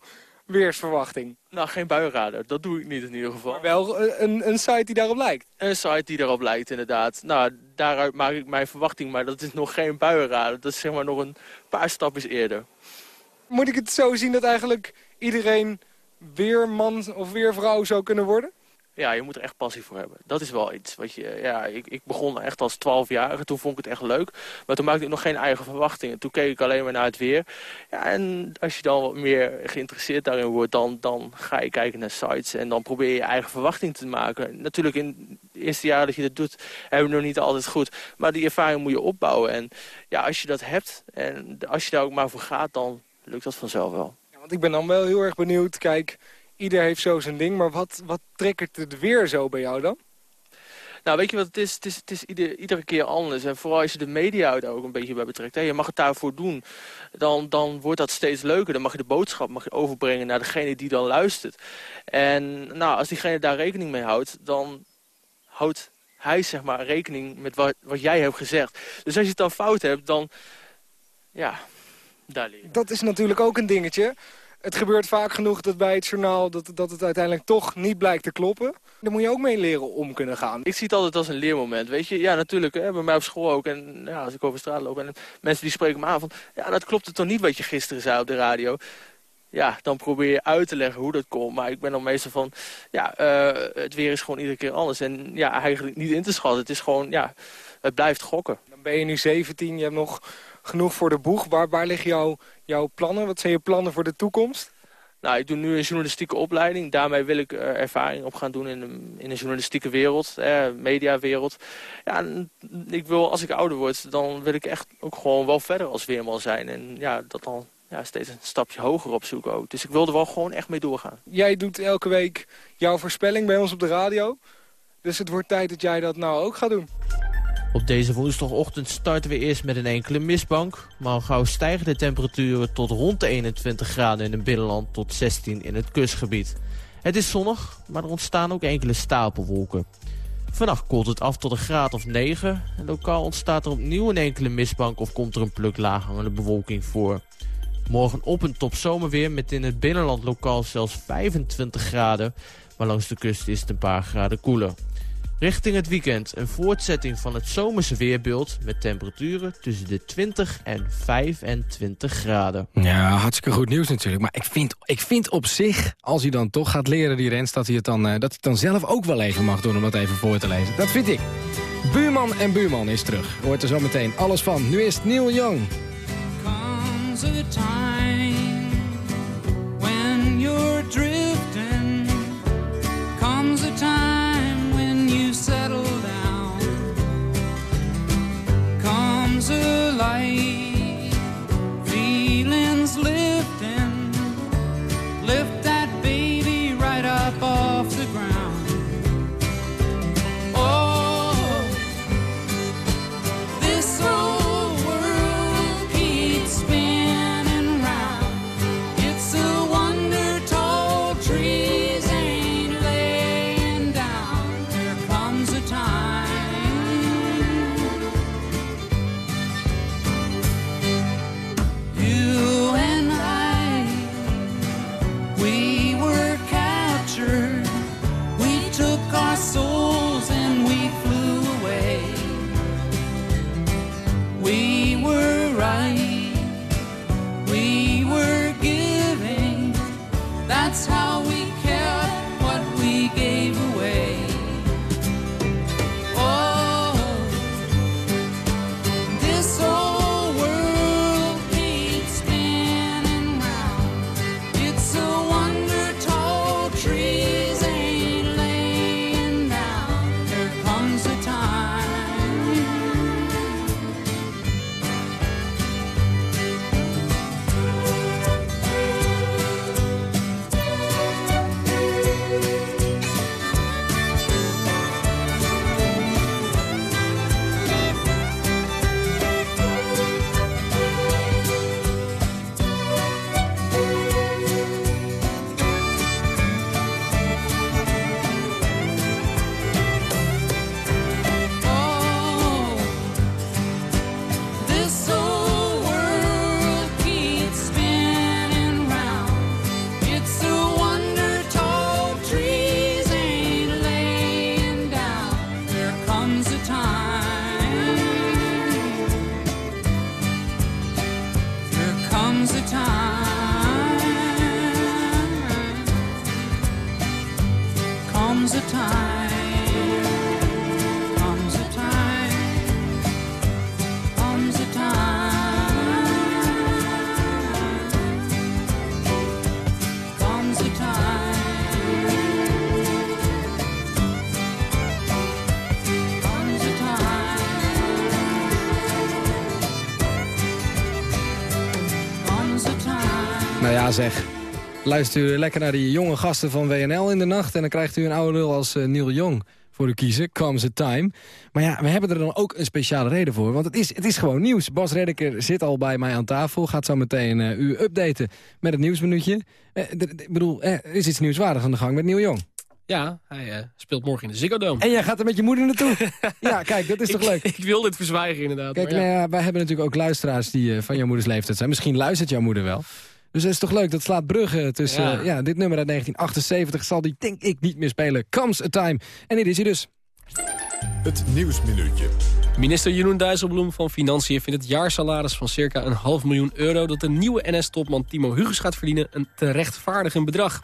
weersverwachting. Nou, geen buienradar. Dat doe ik niet in ieder geval. Maar wel een, een site die daarop lijkt. Een site die daarop lijkt, inderdaad. Nou, daaruit maak ik mijn verwachting, maar dat is nog geen buienradar. Dat is zeg maar nog een paar stapjes eerder. Moet ik het zo zien dat eigenlijk iedereen weerman of weervrouw zou kunnen worden? Ja, je moet er echt passie voor hebben. Dat is wel iets wat je... Ja, ik, ik begon echt als 12-jarige. Toen vond ik het echt leuk. Maar toen maakte ik nog geen eigen verwachtingen. Toen keek ik alleen maar naar het weer. Ja, en als je dan wat meer geïnteresseerd daarin wordt... Dan, dan ga je kijken naar sites. En dan probeer je eigen verwachting te maken. Natuurlijk in het eerste jaar dat je dat doet... hebben we nog niet altijd goed. Maar die ervaring moet je opbouwen. En ja, als je dat hebt... En als je daar ook maar voor gaat... Dan lukt dat vanzelf wel. Ja, want ik ben dan wel heel erg benieuwd. Kijk ieder heeft zo zijn ding. Maar wat, wat triggert het weer zo bij jou dan? Nou, weet je wat het is? Het is, het is ieder, iedere keer anders. En vooral als je de media er ook een beetje bij betrekt. Hè? Je mag het daarvoor doen. Dan, dan wordt dat steeds leuker. Dan mag je de boodschap mag je overbrengen naar degene die dan luistert. En nou, als diegene daar rekening mee houdt, dan houdt hij zeg maar rekening met wat, wat jij hebt gezegd. Dus als je het dan fout hebt, dan... Ja, daar leer je. Dat is natuurlijk ook een dingetje het gebeurt vaak genoeg dat bij het journaal dat, dat het uiteindelijk toch niet blijkt te kloppen. Daar moet je ook mee leren om kunnen gaan. Ik zie het altijd als een leermoment, weet je. Ja, natuurlijk, hè, bij mij op school ook. En ja, als ik over straat loop en mensen die spreken me aan van... ja, dat klopt het toch niet wat je gisteren zei op de radio. Ja, dan probeer je uit te leggen hoe dat komt. Maar ik ben dan meestal van, ja, uh, het weer is gewoon iedere keer anders. En ja, eigenlijk niet in te schatten. Het is gewoon, ja, het blijft gokken. Dan ben je nu 17, je hebt nog genoeg voor de boeg. Waar, waar liggen jouw, jouw plannen? Wat zijn je plannen voor de toekomst? Nou, ik doe nu een journalistieke opleiding. Daarmee wil ik uh, ervaring op gaan doen in de, in de journalistieke wereld, eh, mediawereld. Ja, ik wil, als ik ouder word, dan wil ik echt ook gewoon wel verder als weerman zijn. En ja, dat dan ja, steeds een stapje hoger opzoeken ook. Dus ik wil er wel gewoon echt mee doorgaan. Jij doet elke week jouw voorspelling bij ons op de radio. Dus het wordt tijd dat jij dat nou ook gaat doen. Op deze woensdagochtend starten we eerst met een enkele mistbank. Maar al gauw stijgen de temperaturen tot rond de 21 graden in het binnenland tot 16 in het kustgebied. Het is zonnig, maar er ontstaan ook enkele stapelwolken. Vannacht koelt het af tot een graad of 9. En lokaal ontstaat er opnieuw een enkele mistbank of komt er een pluk laaghangende bewolking voor. Morgen op een top zomerweer met in het binnenland lokaal zelfs 25 graden. Maar langs de kust is het een paar graden koeler. Richting het weekend een voortzetting van het zomerse weerbeeld... met temperaturen tussen de 20 en 25 graden. Ja, hartstikke goed nieuws natuurlijk. Maar ik vind, ik vind op zich, als hij dan toch gaat leren die rens... dat hij het dan, uh, dat hij het dan zelf ook wel even mag doen om dat even voor te lezen. Dat vind ik. Buurman en buurman is terug. Hoort er zo meteen alles van. Nu is het Neil Young. Comes a time when you're. A light, ja zeg, luister u lekker naar die jonge gasten van WNL in de nacht... en dan krijgt u een oude lul als eh, Neil Young voor u kiezen. Comes a time. Maar ja, we hebben er dan ook een speciale reden voor. Want het is, het is gewoon nieuws. Bas Reddeker zit al bij mij aan tafel. Gaat zo meteen eh, u updaten met het nieuwsminuutje. Eh, Ik bedoel, er is iets nieuwswaardigs aan de gang met Neil Young. Ja, hij speelt morgen in de Ziggo Dome. En jij gaat er met je moeder naartoe. *laughs* ja, kijk, dat is toch leuk? Ik wil dit verzwijgen inderdaad. Kijk, maar ja. nou ja, wij hebben natuurlijk ook luisteraars die van jouw moeders leeftijd zijn. Misschien luistert jouw moeder wel. Dus dat is toch leuk, dat slaat bruggen tussen... Ja. Dit nummer uit 1978 zal die denk ik niet meer spelen. Comes a Time. En dit is hij dus. Het Nieuwsminuutje. Minister Jeroen Dijsselbloem van Financiën vindt het jaarsalaris van circa een half miljoen euro... dat de nieuwe NS-topman Timo Huges gaat verdienen een te rechtvaardigend bedrag.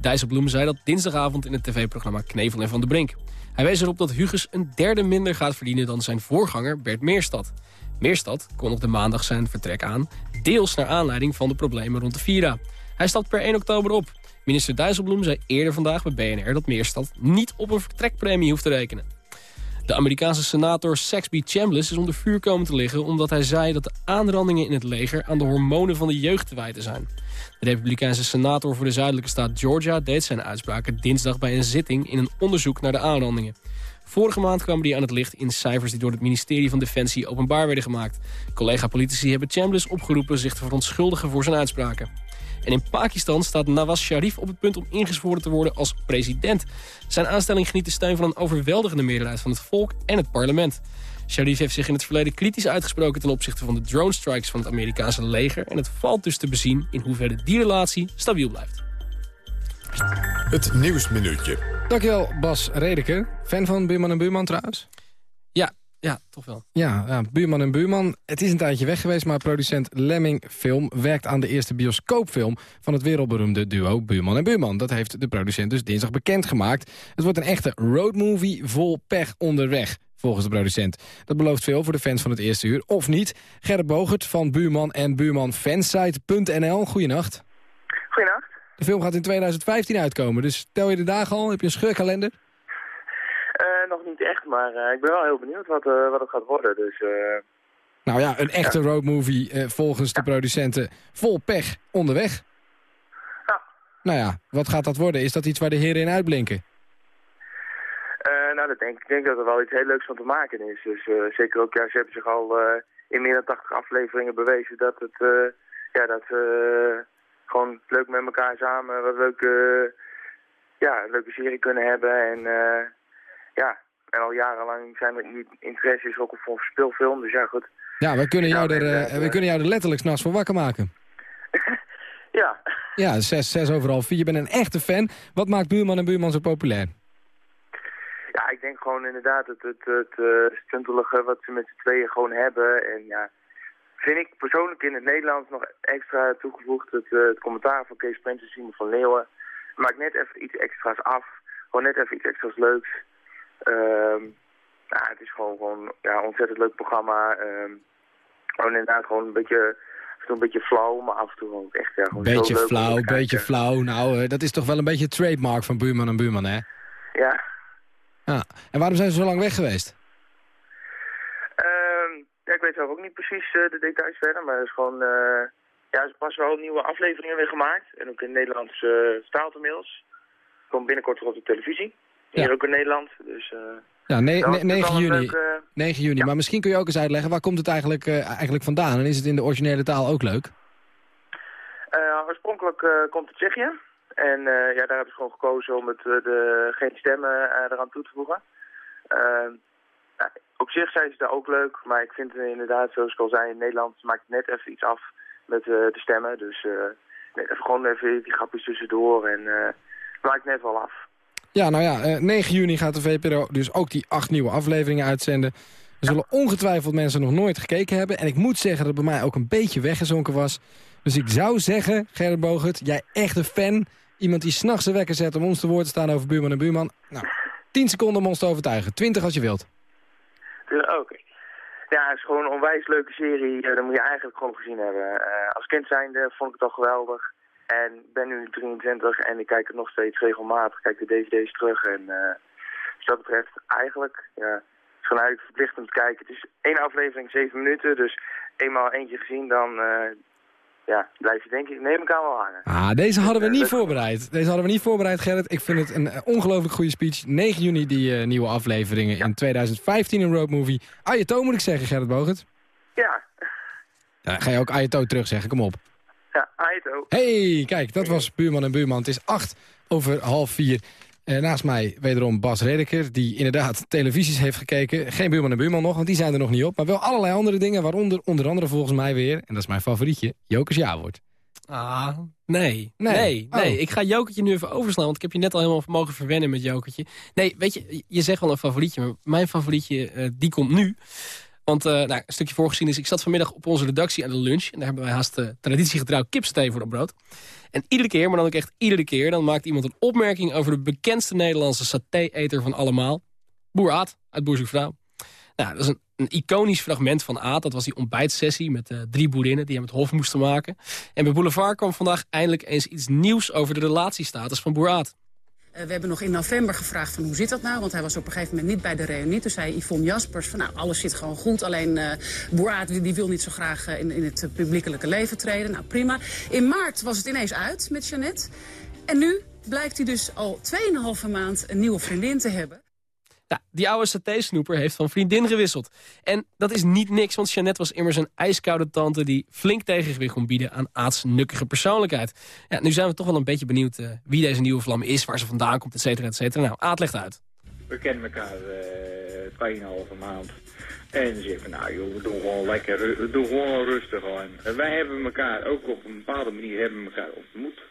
Dijsselbloem zei dat dinsdagavond in het tv-programma Knevel en Van der Brink. Hij wees erop dat Huges een derde minder gaat verdienen dan zijn voorganger Bert Meerstad. Meerstad kondigde maandag zijn vertrek aan, deels naar aanleiding van de problemen rond de Vira. Hij stapt per 1 oktober op. Minister Dijsselbloem zei eerder vandaag bij BNR dat Meerstad niet op een vertrekpremie hoeft te rekenen. De Amerikaanse senator Saxby Chambliss is onder vuur komen te liggen... omdat hij zei dat de aanrandingen in het leger aan de hormonen van de jeugd te wijten zijn. De republikeinse senator voor de zuidelijke staat Georgia deed zijn uitspraken dinsdag bij een zitting in een onderzoek naar de aanrandingen. Vorige maand kwamen die aan het licht in cijfers die door het ministerie van Defensie openbaar werden gemaakt. Collega-politici hebben Chambliss opgeroepen zich te verontschuldigen voor zijn uitspraken. En in Pakistan staat Nawaz Sharif op het punt om ingezworen te worden als president. Zijn aanstelling geniet de steun van een overweldigende meerderheid van het volk en het parlement. Sharif heeft zich in het verleden kritisch uitgesproken ten opzichte van de drone strikes van het Amerikaanse leger. En het valt dus te bezien in hoeverre die relatie stabiel blijft. Het Nieuwsminuutje. Dankjewel, Bas Redeker. Fan van Buurman en Buurman trouwens? Ja, ja, toch wel. Ja, ja, Buurman en Buurman. Het is een tijdje weg geweest, maar producent Lemming Film... werkt aan de eerste bioscoopfilm van het wereldberoemde duo Buurman en Buurman. Dat heeft de producent dus dinsdag bekendgemaakt. Het wordt een echte roadmovie vol pech onderweg volgens de producent. Dat belooft veel voor de fans van het eerste uur, of niet. Gerrit Bogert van Buurman en Buurman Fansite.nl. Goeienacht. De film gaat in 2015 uitkomen, dus tel je de dagen al? Heb je een scheurkalender? Uh, nog niet echt, maar uh, ik ben wel heel benieuwd wat, uh, wat het gaat worden. Dus, nou ja, een echte ja. roadmovie volgens de producenten vol pech onderweg. Ja. Nou ja, wat gaat dat worden? Is dat iets waar de heren in uitblinken? nou, dat denk, ik denk dat er wel iets heel leuks van te maken is. Dus zeker ook, ja, ze hebben zich al in meer dan 80 afleveringen bewezen dat het, ja, dat gewoon leuk met elkaar samen wat leuke, ja, een leuke serie kunnen hebben. En uh, ja, en al jarenlang zijn we niet interesses ook voor speelfilm, dus ja goed. Ja, we kunnen jou, er, uh, we kunnen jou er letterlijk s'nachts voor wakker maken. *laughs* ja. Ja, zes, zes overal vier. Je bent een echte fan. Wat maakt Buurman en Buurman zo populair? Ja, ik denk gewoon inderdaad het, het, het, het stuntelige wat ze met z'n tweeën gewoon hebben. En ja, vind ik persoonlijk in het Nederlands nog extra toegevoegd. Het, uh, het commentaar van Kees Prins en Simon van Leeuwen maakt net even iets extra's af. Gewoon net even iets extra's leuks. Um, nou, het is gewoon, gewoon ja, een ontzettend leuk programma. Um, gewoon inderdaad gewoon een beetje, een beetje flauw, maar af en toe ook echt ja, gewoon beetje zo leuk flauw, beetje flauw. Nou, uh, dat is toch wel een beetje trademark van Buurman en Buurman, hè? Ja. Ah, en waarom zijn ze zo lang weg geweest? Ik weet zelf ook niet precies uh, de details verder, maar het is gewoon... Uh, ja, er pas wel nieuwe afleveringen weer gemaakt. En ook in Nederlands uh, vertaald inmiddels. Komt binnenkort op de televisie. Hier ook in Nederland. Dus, Ja, ne dat was ne 9 wel een juni. leuke- 9 juni. Maar misschien kun je ook eens uitleggen, waar komt het eigenlijk, eh, eigenlijk vandaan? En is het in de originele taal ook leuk? Oorspronkelijk komt het Tsjechië. En ja, daar hebben ze gewoon gekozen om het, de, geen stemmen eraan toe te voegen. Uh, op zich zijn ze daar ook leuk, maar ik vind het inderdaad, zoals ik al zei, in Nederland maakt het net even iets af met uh, de stemmen. Dus net even, gewoon even die grapjes tussendoor en uh, maakt net wel af. Ja, nou ja, eh, 9 juni gaat de VPRO dus ook die acht nieuwe afleveringen uitzenden. Er zullen ongetwijfeld mensen nog nooit gekeken hebben. En ik moet zeggen dat het bij mij ook een beetje weggezonken was. Dus ik zou zeggen, Gerrit Bogert, jij echt een fan. Iemand die s'nachts de wekker zet om ons te woord te staan over buurman en buurman. Nou, 10 seconden om ons te overtuigen. 20 als je wilt. Oké. Ja, het is gewoon een onwijs leuke serie. Uh, dat moet je eigenlijk gewoon gezien hebben. Uh, als kind zijnde vond ik het al geweldig. En ben nu 23 en ik kijk het nog steeds regelmatig. Kijk de dvd's terug. En uh, dus dat betreft eigenlijk, ja, het is gewoon eigenlijk verplicht om te kijken. Het is één aflevering, zeven minuten. Dus eenmaal eentje gezien, dan ja, blijf je denk ik, neem ik aan wel hangen. Ah, deze hadden we niet voorbereid. Deze hadden we niet voorbereid, Gerrit. Ik vind het een uh, ongelooflijk goede speech. 9 juni die uh, nieuwe afleveringen ja. in 2015 een roadmovie. Ayato moet ik zeggen, Gerrit Bogert. Ja. ja. Ga je ook Ayato terug zeggen, kom op. Ja, Ayato. Hey, kijk, dat was Buurman en Buurman. Het is acht over half vier. Uh, naast mij wederom Bas Redeker, die inderdaad televisies heeft gekeken. Geen Buurman en Buurman nog, want die zijn er nog niet op. Maar wel allerlei andere dingen, waaronder onder andere volgens mij weer... en dat is mijn favorietje, Jokers Jawoord. Ah, nee. Nee, nee. nee. Oh. Ik ga Jokertje nu even overslaan, want ik heb je net al helemaal mogen verwennen met Jokertje. Nee, weet je, je zegt wel een favorietje, maar mijn favorietje, uh, die komt nu. Want uh, nou, een stukje voorgezien is, ik zat vanmiddag op onze redactie aan de lunch. En daar hebben wij haast uh, traditiegetrouw kipsteen voor op brood. En iedere keer, maar dan ook echt iedere keer... dan maakt iemand een opmerking over de bekendste Nederlandse saté-eter van allemaal. Boer Aad uit Boerzoekvrouw. Nou, dat is een, een, iconisch fragment van Aad. Dat was die ontbijtsessie met uh, drie boerinnen die hem het hof moesten maken. En bij Boulevard kwam vandaag eindelijk eens iets nieuws... over de relatiestatus van Boer Aad. Uh, we hebben nog in november gevraagd van hoe zit dat nou? Want hij was op een gegeven moment niet bij de reunie. Toen zei Yvonne Jaspers van nou, alles zit gewoon goed. Alleen uh, die, wil niet zo graag uh, in, in het publiekelijke leven treden. Nou, prima. In maart was het ineens uit met Jeannette. En nu blijkt hij dus al 2,5 maand een nieuwe vriendin te hebben. Die oude saté-snoeper heeft van vriendin gewisseld. En dat is niet niks, want Jeannette was immers een ijskoude tante... die flink tegengewicht kon bieden aan Aad's nukkige persoonlijkheid. Ja, nu zijn we toch wel een beetje benieuwd uh, wie deze nieuwe vlam is... waar ze vandaan komt, et cetera, et cetera. Nou, Aad legt uit. We kennen elkaar uh, 2,5 maand. En ze zeggen van, nou joh, we doen gewoon lekker, we doen gewoon rustig aan. En wij hebben elkaar ook op een bepaalde manier hebben elkaar ontmoet.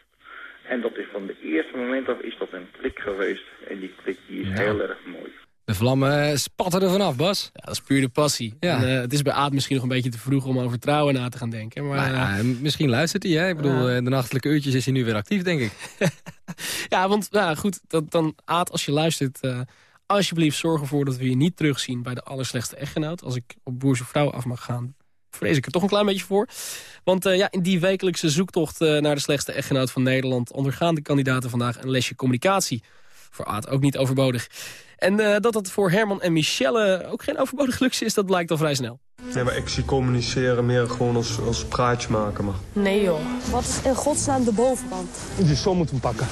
En dat is van het eerste moment af is dat een klik geweest. En die klik die is heel erg mooi. De vlammen spatten er vanaf, Bas. Ja, dat is puur de passie. Ja. En, uh, het is bij Aad misschien nog een beetje te vroeg om over trouwen na te gaan denken. Maar, maar uh, misschien luistert hij, hè? Ik bedoel, uh, de nachtelijke uurtjes is hij nu weer actief, denk ik. *laughs* ja, want ja, goed, dan, dan Aad, als je luistert... alsjeblieft zorg ervoor dat we je niet terugzien bij de allerslechtste echtgenoot. Als ik op boerse vrouw af mag gaan, vrees ik er toch een klein beetje voor. Want uh, ja, in die wekelijkse zoektocht uh, naar de slechtste echtgenoot van Nederland... ondergaan de kandidaten vandaag een lesje communicatie. Voor Aad ook niet overbodig. En uh, dat dat voor Herman en Michelle ook geen overbodig luxe is... dat blijkt al vrij snel. Nee, maar ik zie communiceren meer gewoon als, als praatje maken. Maar... Nee joh. Wat is in godsnaam de bovenkant? Je zo moet hem pakken.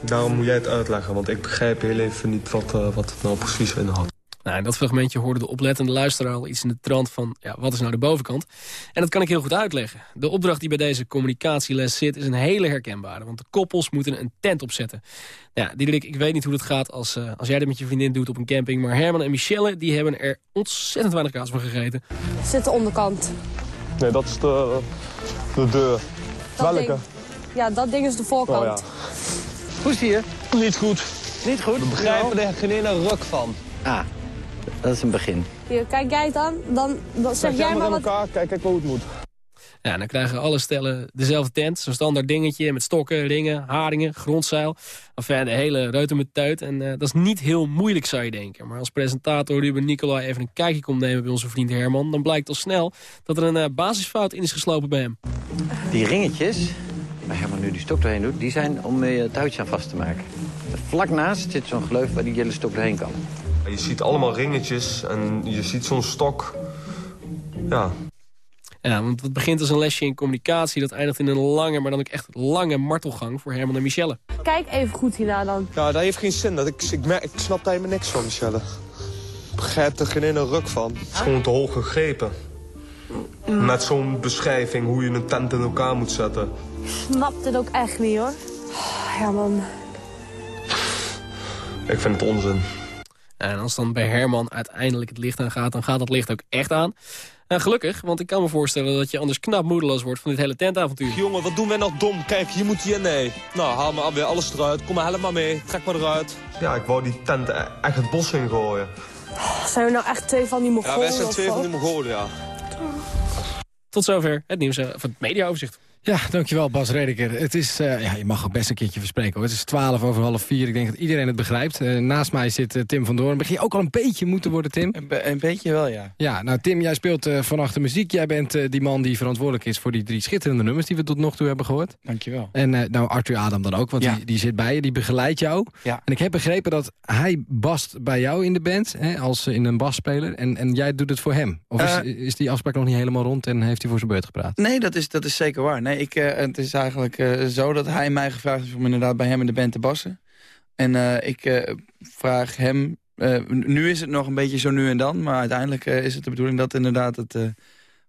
Daarom moet jij het uitleggen, want ik begrijp heel even niet wat, wat het nou precies inhoudt. Nou, in dat fragmentje hoorde de oplettende luisteraar al iets in de trant van... ja, wat is nou de bovenkant? En dat kan ik heel goed uitleggen. De opdracht die bij deze communicatieles zit is een hele herkenbare. Want de koppels moeten een tent opzetten. Nou, Diederik, ik weet niet hoe het gaat als, uh, als jij dat met je vriendin doet op een camping... maar Herman en Michelle die hebben er ontzettend weinig kaas van gegeten. Zit de onderkant. Nee, dat is de, de deur. Dat Welke? Ding. Ja, dat ding is de voorkant. Oh, ja. Hoe is het hier? Niet goed. Niet goed? We begrijpen er geen ene ruk van. Ah, dat is een begin. Hier, kijk jij dan. Dan, dan zeg jij maar wat... elkaar, kijk, kijk hoe het moet. Ja, dan krijgen alle stellen dezelfde tent. Zo'n standaard dingetje met stokken, ringen, haringen, grondzeil. Enfin, de hele reuter met tuit. En uh, dat is niet heel moeilijk, zou je denken. Maar als presentator Ruben Nicolai even een kijkje komt nemen bij onze vriend Herman... dan blijkt al snel dat er een uh, basisfout in is geslopen bij hem. Die ringetjes, waar Herman nu die stok doorheen doet... die zijn om je touwtje aan vast te maken. Vlak naast zit zo'n gleuf waar die hele stok doorheen kan. Je ziet allemaal ringetjes en je ziet zo'n stok. Ja. Ja, want het begint als een lesje in communicatie. Dat eindigt in een lange, maar dan ook echt lange martelgang voor Herman en Michelle. Kijk even goed hierna dan. Ja, dat heeft geen zin. Dat ik, ik, merk, ik snap daar helemaal niks van, Michelle. Ik begrijp er geen ene ruk van. Het is gewoon te hoog gegrepen. Met zo'n beschrijving hoe je een tent in elkaar moet zetten. Ik snap dit ook echt niet, hoor. Herman. Ik vind het onzin. En als dan bij Herman uiteindelijk het licht aangaat... dan gaat dat licht ook echt aan. En gelukkig, want ik kan me voorstellen dat je anders knap moedeloos wordt van dit hele tentavontuur. Jongen, wat doen wij nou dom? Kijk, hier moet hier, nee. Nou, haal maar weer alles eruit. Kom maar helemaal mee. Trek maar eruit. Ja, ik wou die tent e- echt het bos in gooien. zijn we nou echt twee van die Mongolen? Ja, wij zijn twee van die Mongolen, ja. Tot zover het nieuws van het mediaoverzicht. Ja, dankjewel Bas Redeker. Het is, uh, ja, je mag ook best een keertje verspreken hoor. Het is twaalf over half vier. Ik denk dat iedereen het begrijpt. Uh, naast mij zit uh, Tim van Doorn. Begin je ook al een beetje moeten worden, Tim? Een, be een beetje wel, ja. Ja, nou Tim, jij speelt vannacht de muziek. Jij bent die man die verantwoordelijk is voor die drie schitterende nummers... die we tot nog toe hebben gehoord. Dankjewel. En nou Arthur Adam dan ook, want ja. die, die zit bij je. Die begeleidt jou. Ja. En ik heb begrepen dat hij bast bij jou in de band. Hè, als in een basspeler. En, en jij doet het voor hem. Of is, is die afspraak nog niet helemaal rond en heeft hij voor zijn beurt gepraat? Nee, dat is, dat is zeker waar. Nee, ik, het is eigenlijk uh, zo dat hij mij gevraagd heeft om inderdaad bij hem in de band te bassen. En uh, ik vraag hem... nu is het nog een beetje zo nu en dan, maar uiteindelijk is het de bedoeling dat inderdaad het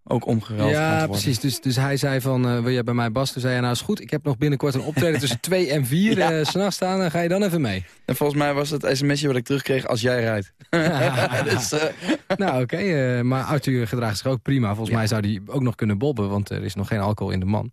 ook omgeruild Ja, precies. Dus, dus hij zei van, wil jij bij mij bassen? Toen zei hij, nou is goed, ik heb nog binnenkort een optreden *laughs* tussen 2 en 4 ja. s'nachts staan. Dan ga je dan even mee. En volgens mij was het sms'je wat ik terugkreeg als jij rijdt. *laughs* *laughs* dus, nou oké, okay, maar Arthur gedraagt zich ook prima. Volgens mij zou hij ook nog kunnen bobben, want er is nog geen alcohol in de man.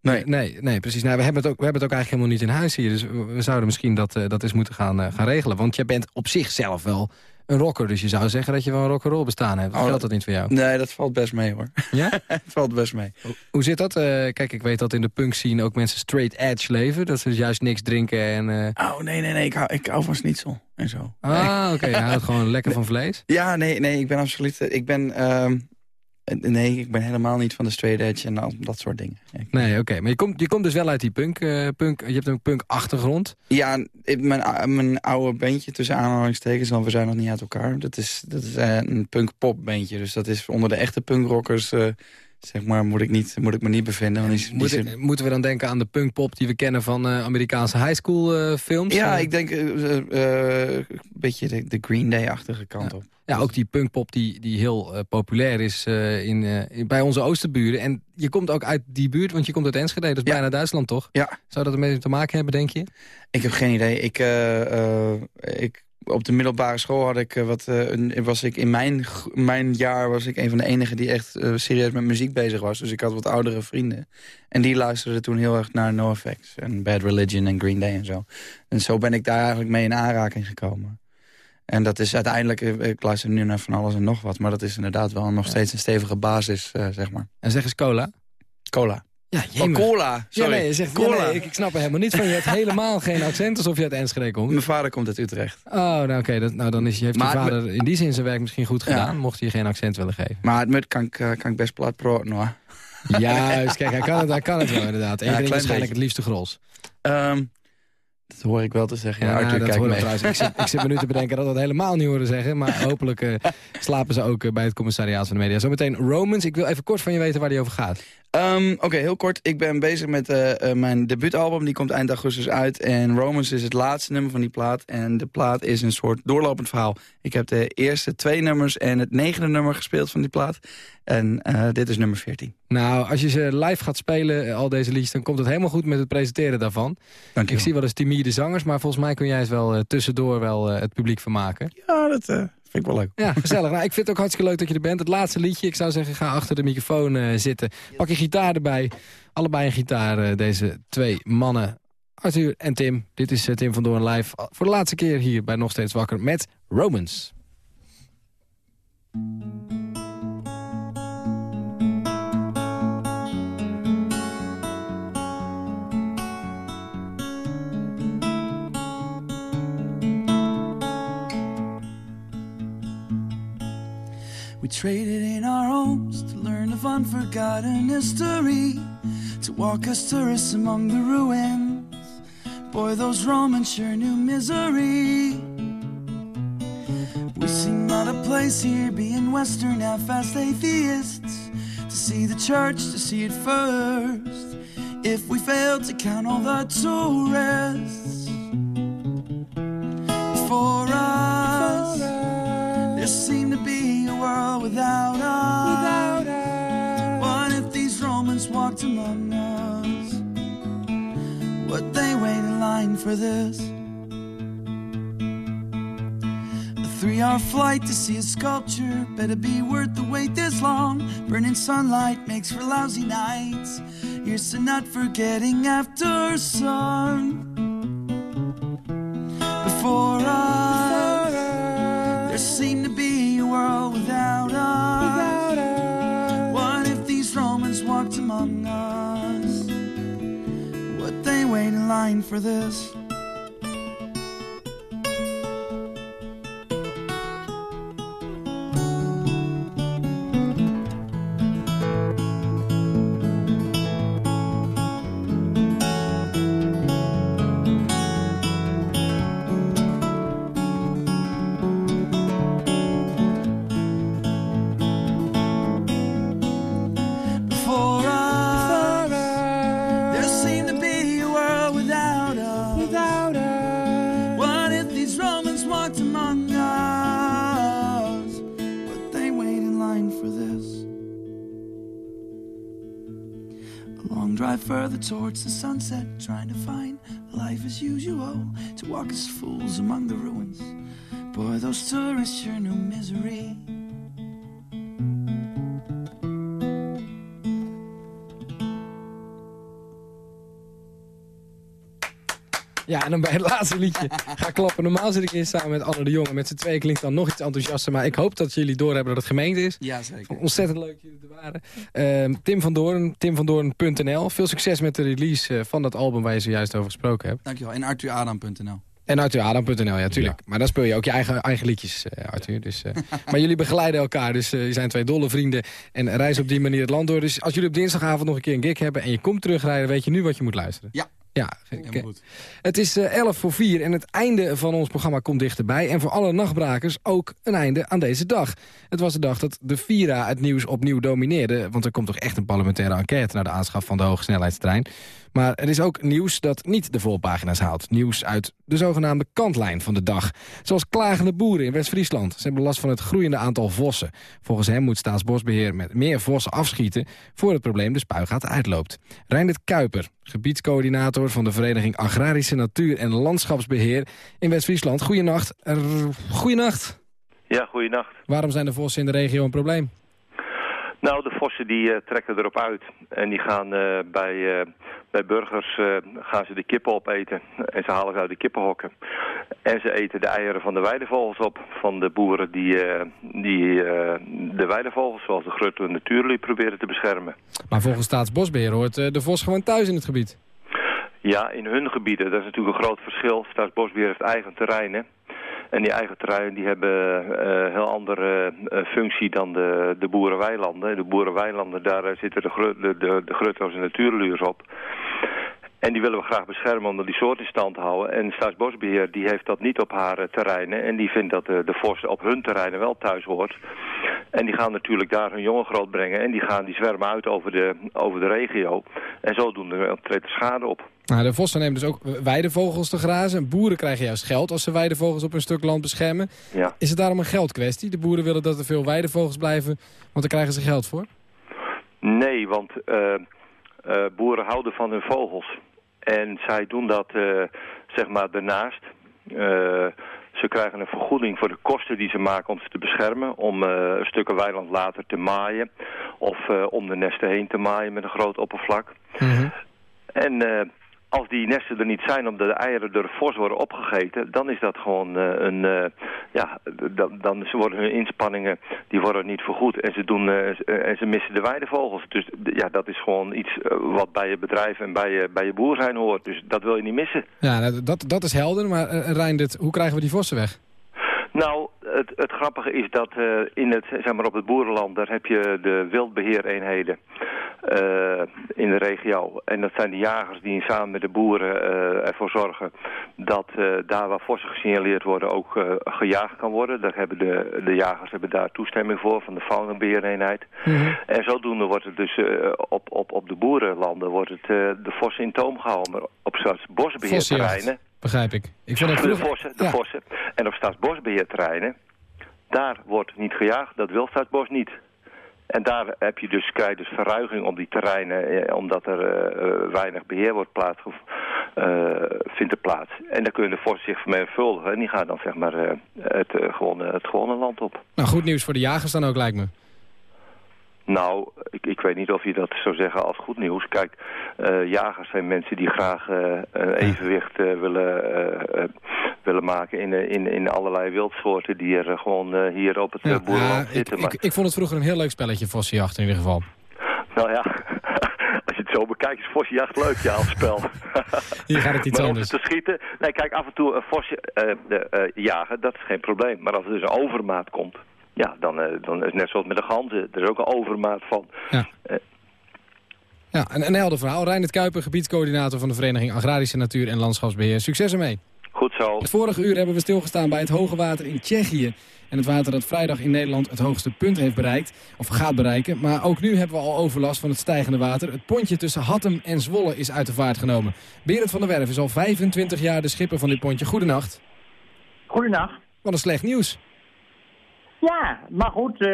Nee, nee, nee precies. Nou, we, hebben het ook, we hebben het ook eigenlijk helemaal niet in huis hier. Dus we, zouden misschien dat, dat eens moeten gaan, gaan regelen. Want je bent op zichzelf wel een rocker. Dus je zou zeggen dat je wel een rock'n'roll bestaan hebt. Of oh, geldt dat niet voor jou? Nee, dat valt best mee hoor. Ja? het *laughs* valt best mee. Hoe, zit dat? Uh, kijk, ik weet dat in de punk scene ook mensen straight edge leven. Dat ze dus juist niks drinken en... Oh, nee, nee, nee. Ik hou, ik hou van schnitzel en zo. Ah, oké. Okay. je houdt gewoon lekker van vlees? Ja, nee, nee. Ik ben absoluut... Ik ben... Uh, Nee, ik ben helemaal niet van de straight edge en al dat soort dingen. Nee, oké. Okay. Maar je komt, je komt dus wel uit die punk, uh, punk. Je hebt een punk-achtergrond. Ja, mijn, mijn oude bandje tussen aanhalingstekens, want we zijn nog niet uit elkaar. Dat is, dat is uh, een punk-pop bandje. Dus dat is onder de echte punkrockers... Uh, zeg maar, moet ik, niet, moet ik me niet bevinden. Want die, die Moet- zit- moeten we dan denken aan de punkpop die we kennen van eh, Amerikaanse high school eh, films? ja, Eh, ik denk eh, eh, een beetje de, de Green Day-achtige kant op. Ja, ook die punkpop die, die heel eh, populair is eh, in, eh, in- bij onze oosterburen. En je komt ook uit die buurt, want je komt uit Enschede. Dat is bijna Duitsland, toch? Ja. Zou dat ermee te maken hebben, denk je? Ik heb geen idee. Ik, ik, op de middelbare school had ik, wat, een- was ik in mijn, mijn jaar was ik een van de enigen die echt serieus met muziek bezig was. Dus ik had wat oudere vrienden. En die luisterden toen heel erg naar NoFX en Bad Religion en Green Day en zo. En zo ben ik daar eigenlijk mee in aanraking gekomen. En dat is uiteindelijk, ik luister nu naar van alles en nog wat. Maar dat is inderdaad wel nog steeds een stevige basis, eh, zeg maar. En zeg eens cola. Cola. Ja, Oh, jemig. cola. Sorry. Ja, nee, je zegt, cola. ja, nee, ik, ik snap er helemaal niet van. Je hebt *laughs* helemaal geen accent alsof je uit Enschede komt. Mijn vader komt uit Utrecht. Oh, nou oké. nou, dan is, heeft je Maar- vader in die zin zijn werk misschien goed Ja. gedaan. Mocht hij je geen accent willen geven. Maar het met kan ik, eh, kan ik best plat praten hoor. Juist, kijk, hij kan het, hij kan het wel inderdaad. En Ja, je klein waarschijnlijk beetje. het liefste gros. Ehm, hoor ik wel te zeggen. Ja, Ja, Arthur, dat hoor ik trouwens. Ik zit, ik zit me nu te bedenken dat we dat helemaal niet horen zeggen. Maar *laughs* hopelijk eh, slapen ze ook eh, bij het commissariaat van de media. Zometeen Romans. Ik wil even kort van je weten waar die over gaat. Ehm, Oké, heel kort. Ik ben bezig met eh, eh, mijn debuutalbum. Die komt eind augustus uit. En Romans is het laatste nummer van die plaat. En de plaat is een soort doorlopend verhaal. Ik heb de eerste twee nummers en het negende nummer gespeeld van die plaat. En eh, dit is nummer 14. Nou, als je ze live gaat spelen, al deze liedjes... dan komt het helemaal goed met het presenteren daarvan. Dank je Ik zie wel eens timide zangers... maar volgens mij kun jij het wel eh, tussendoor wel eh, het publiek vermaken. Ja, dat eh, vind ik wel leuk. Ja, gezellig. nou, ik vind het ook hartstikke leuk dat je er bent. Het laatste liedje, ik zou zeggen, ga achter de microfoon eh, zitten. Pak je gitaar erbij. Allebei een gitaar, eh, deze twee mannen. Arthur en Tim. Dit is eh, Tim van Doorn live. Voor de laatste keer hier bij Nog Steeds Wakker met Romans. We traded in our homes to learn of unforgotten history, to walk as tourists among the ruins. Boy, those Romans sure knew misery. We seem out of place here, being Western half-assed atheists. To see the church, to see it first. If we fail to count all the tourists for us, a world without us. What if these Romans walked among us? Would they wait in line for this? A three-hour flight to see a sculpture better be worth the wait this long. Burning sunlight makes for lousy nights. Here's to not forgetting after sun. Before us, line for this? Further towards the sunset, trying to find life as usual. To walk as fools among the ruins. Boy, those tourists sure knew misery. *laughs* Ja, en dan bij het laatste liedje ga klappen. Normaal zit ik hier samen met Anne de Jonge. Met z'n tweeën klinkt dan nog iets enthousiaster. Maar ik hoop dat jullie doorhebben dat het gemeend is. Ja, zeker. Ontzettend leuk dat jullie er waren. Ehm, Tim van Doorn, timvandoorn.nl. Veel succes met de release eh, van dat album waar je zojuist over gesproken hebt. Dankjewel. En arthuradam.nl. En ArthurAdam.nl, ja, tuurlijk. Maar dan speel je ook je eigen, eigen liedjes, eh, Arthur. Dus, eh, maar jullie begeleiden elkaar, dus eh, je zijn twee dolle vrienden. En reizen op die manier het land door. Dus als jullie op dinsdagavond nog een keer een gig hebben... en je komt terugrijden, weet je nu wat je moet luisteren. Ja, Ja, goed. Het is eh 11 voor 4 en het einde van ons programma komt dichterbij. En voor alle nachtbrakers ook een einde aan deze dag. Het was de dag dat de Vira het nieuws opnieuw domineerde. Want er komt toch echt een parlementaire enquête... naar de aanschaf van de hogesnelheidstrein. Maar er is ook nieuws dat niet de volpagina's haalt. Nieuws uit de zogenaamde kantlijn van de dag. Zoals klagende boeren in West-Friesland. Ze hebben last van het groeiende aantal vossen. Volgens hem moet Staatsbosbeheer met meer vossen afschieten... voor het probleem de spuigaten uitloopt. Reindert Kuiper, gebiedscoördinator van de Vereniging Agrarische Natuur en Landschapsbeheer in West-Friesland. Goeienacht. Er... Goeienacht. Ja, goeienacht. Waarom zijn de vossen in de regio een probleem? Nou, de vossen die uh, trekken erop uit. En die gaan uh, bij, uh, bij burgers gaan ze de kippen opeten. En ze halen ze uit de kippenhokken. En ze eten de eieren van de weidevogels op. Van de boeren die, die de weidevogels, zoals de grote natuurlie, proberen te beschermen. Maar volgens Staatsbosbeheer hoort de vos gewoon thuis in het gebied. Ja, in hun gebieden. Dat is natuurlijk een groot verschil. Staatsbosbeheer heeft eigen terreinen. En die eigen terreinen die hebben een uh, heel andere uh, functie dan de, de boerenweilanden. De boerenweilanden, daar uh, zitten de, de, de, de en natuurluurs op. En die willen we graag beschermen om die soort in stand te houden. En Staatsbosbeheer die heeft dat niet op haar terreinen. En die vindt dat de, de op hun terreinen wel thuis hoort. En die gaan natuurlijk daar hun jongen groot brengen. En die gaan die zwermen uit over de, over de regio. En zodoende treedt er schade op. Nou, de vossen nemen dus ook weidevogels te grazen. Boeren krijgen juist geld als ze weidevogels op een stuk land beschermen. Ja. Is het daarom een geldkwestie? De boeren willen dat er veel weidevogels blijven, want daar krijgen ze geld voor? Nee, want uh, uh, boeren houden van hun vogels. En zij doen dat uh, zeg maar daarnaast. ze krijgen een vergoeding voor de kosten die ze maken om ze te beschermen. Om een stukken weiland later te maaien. Of om de nesten heen te maaien met een groot oppervlak. Mm -hmm. En als die nesten er niet zijn omdat de eieren door vos worden opgegeten, dan is dat gewoon uh, een, uh, ja, dan, dan worden hun inspanningen, die worden niet vergoed en ze doen, uh, en ze missen de weidevogels. Dus ja, dat is gewoon iets wat bij je bedrijf en bij je, bij je boer zijn hoort. Dus dat wil je niet missen. Ja, dat, dat is helder, maar Reindert, hoe krijgen we die vossen weg? Nou, het, het grappige is dat uh, in het, zeg maar op het boerenland, daar heb je de wildbeheereenheden uh, in de regio. En dat zijn de jagers die samen met de boeren uh, ervoor zorgen dat daar waar vossen gesignaleerd worden ook gejaagd kan worden. Daar hebben de, de jagers hebben daar toestemming voor van de faunabeheereenheid. Mm -hmm. En zodoende wordt het dus op, op, op de boerenlanden wordt het de vossen in toom gehouden. Maar op straks bosbeheerterreinen... Begrijp ik. ik dat de vossen, de ja. En op staatsbosbeheerterreinen, daar wordt niet gejaagd. Dat wil Staatsbos niet. En daar heb je dus, krijg je dus verruiging op die terreinen, eh, omdat er uh, weinig beheer wordt plaats, uh, vindt er plaats. En daar kunnen de vossen zich vermenigvuldigen en die gaan dan zeg maar uh, het, gewone, het gewone land op. Nou, goed nieuws voor de jagers dan ook, lijkt me. Nou, ik, ik weet niet of je dat zou zeggen als goed nieuws. Kijk, uh, jagers zijn mensen die graag uh, een evenwicht uh, willen, willen maken in, in, in allerlei wildsoorten die er gewoon hier op het ja, boerenland zitten. Ik, maar... ik, ik, vond het vroeger een heel leuk spelletje, vossenjacht in ieder geval. Nou ja, *laughs* als je het zo bekijkt is vossenjacht leuk, ja, als spel. *laughs* Hier gaat het iets maar anders. te schieten, nee, kijk, af en toe een vosje jagen, dat is geen probleem. Maar als er dus een overmaat komt... Ja, dan, uh, dan is het net zoals met de ganzen. Er is ook een overmaat van. Ja. Uh, ja, een, een helder verhaal. Reindert Kuiper, gebiedscoördinator van de Vereniging Agrarische Natuur en Landschapsbeheer. Succes ermee. Goed zo. Het vorige uur hebben we stilgestaan bij het hoge water in Tsjechië. En het water dat vrijdag in Nederland het hoogste punt heeft bereikt, of gaat bereiken. Maar ook nu hebben we al overlast van het stijgende water. Het pontje tussen Hattem en Zwolle is uit de vaart genomen. Berend van der Werf is al 25 jaar de schipper van dit pontje. Goedenacht. Goedenacht. Wat een slecht nieuws. Ja, maar goed, uh,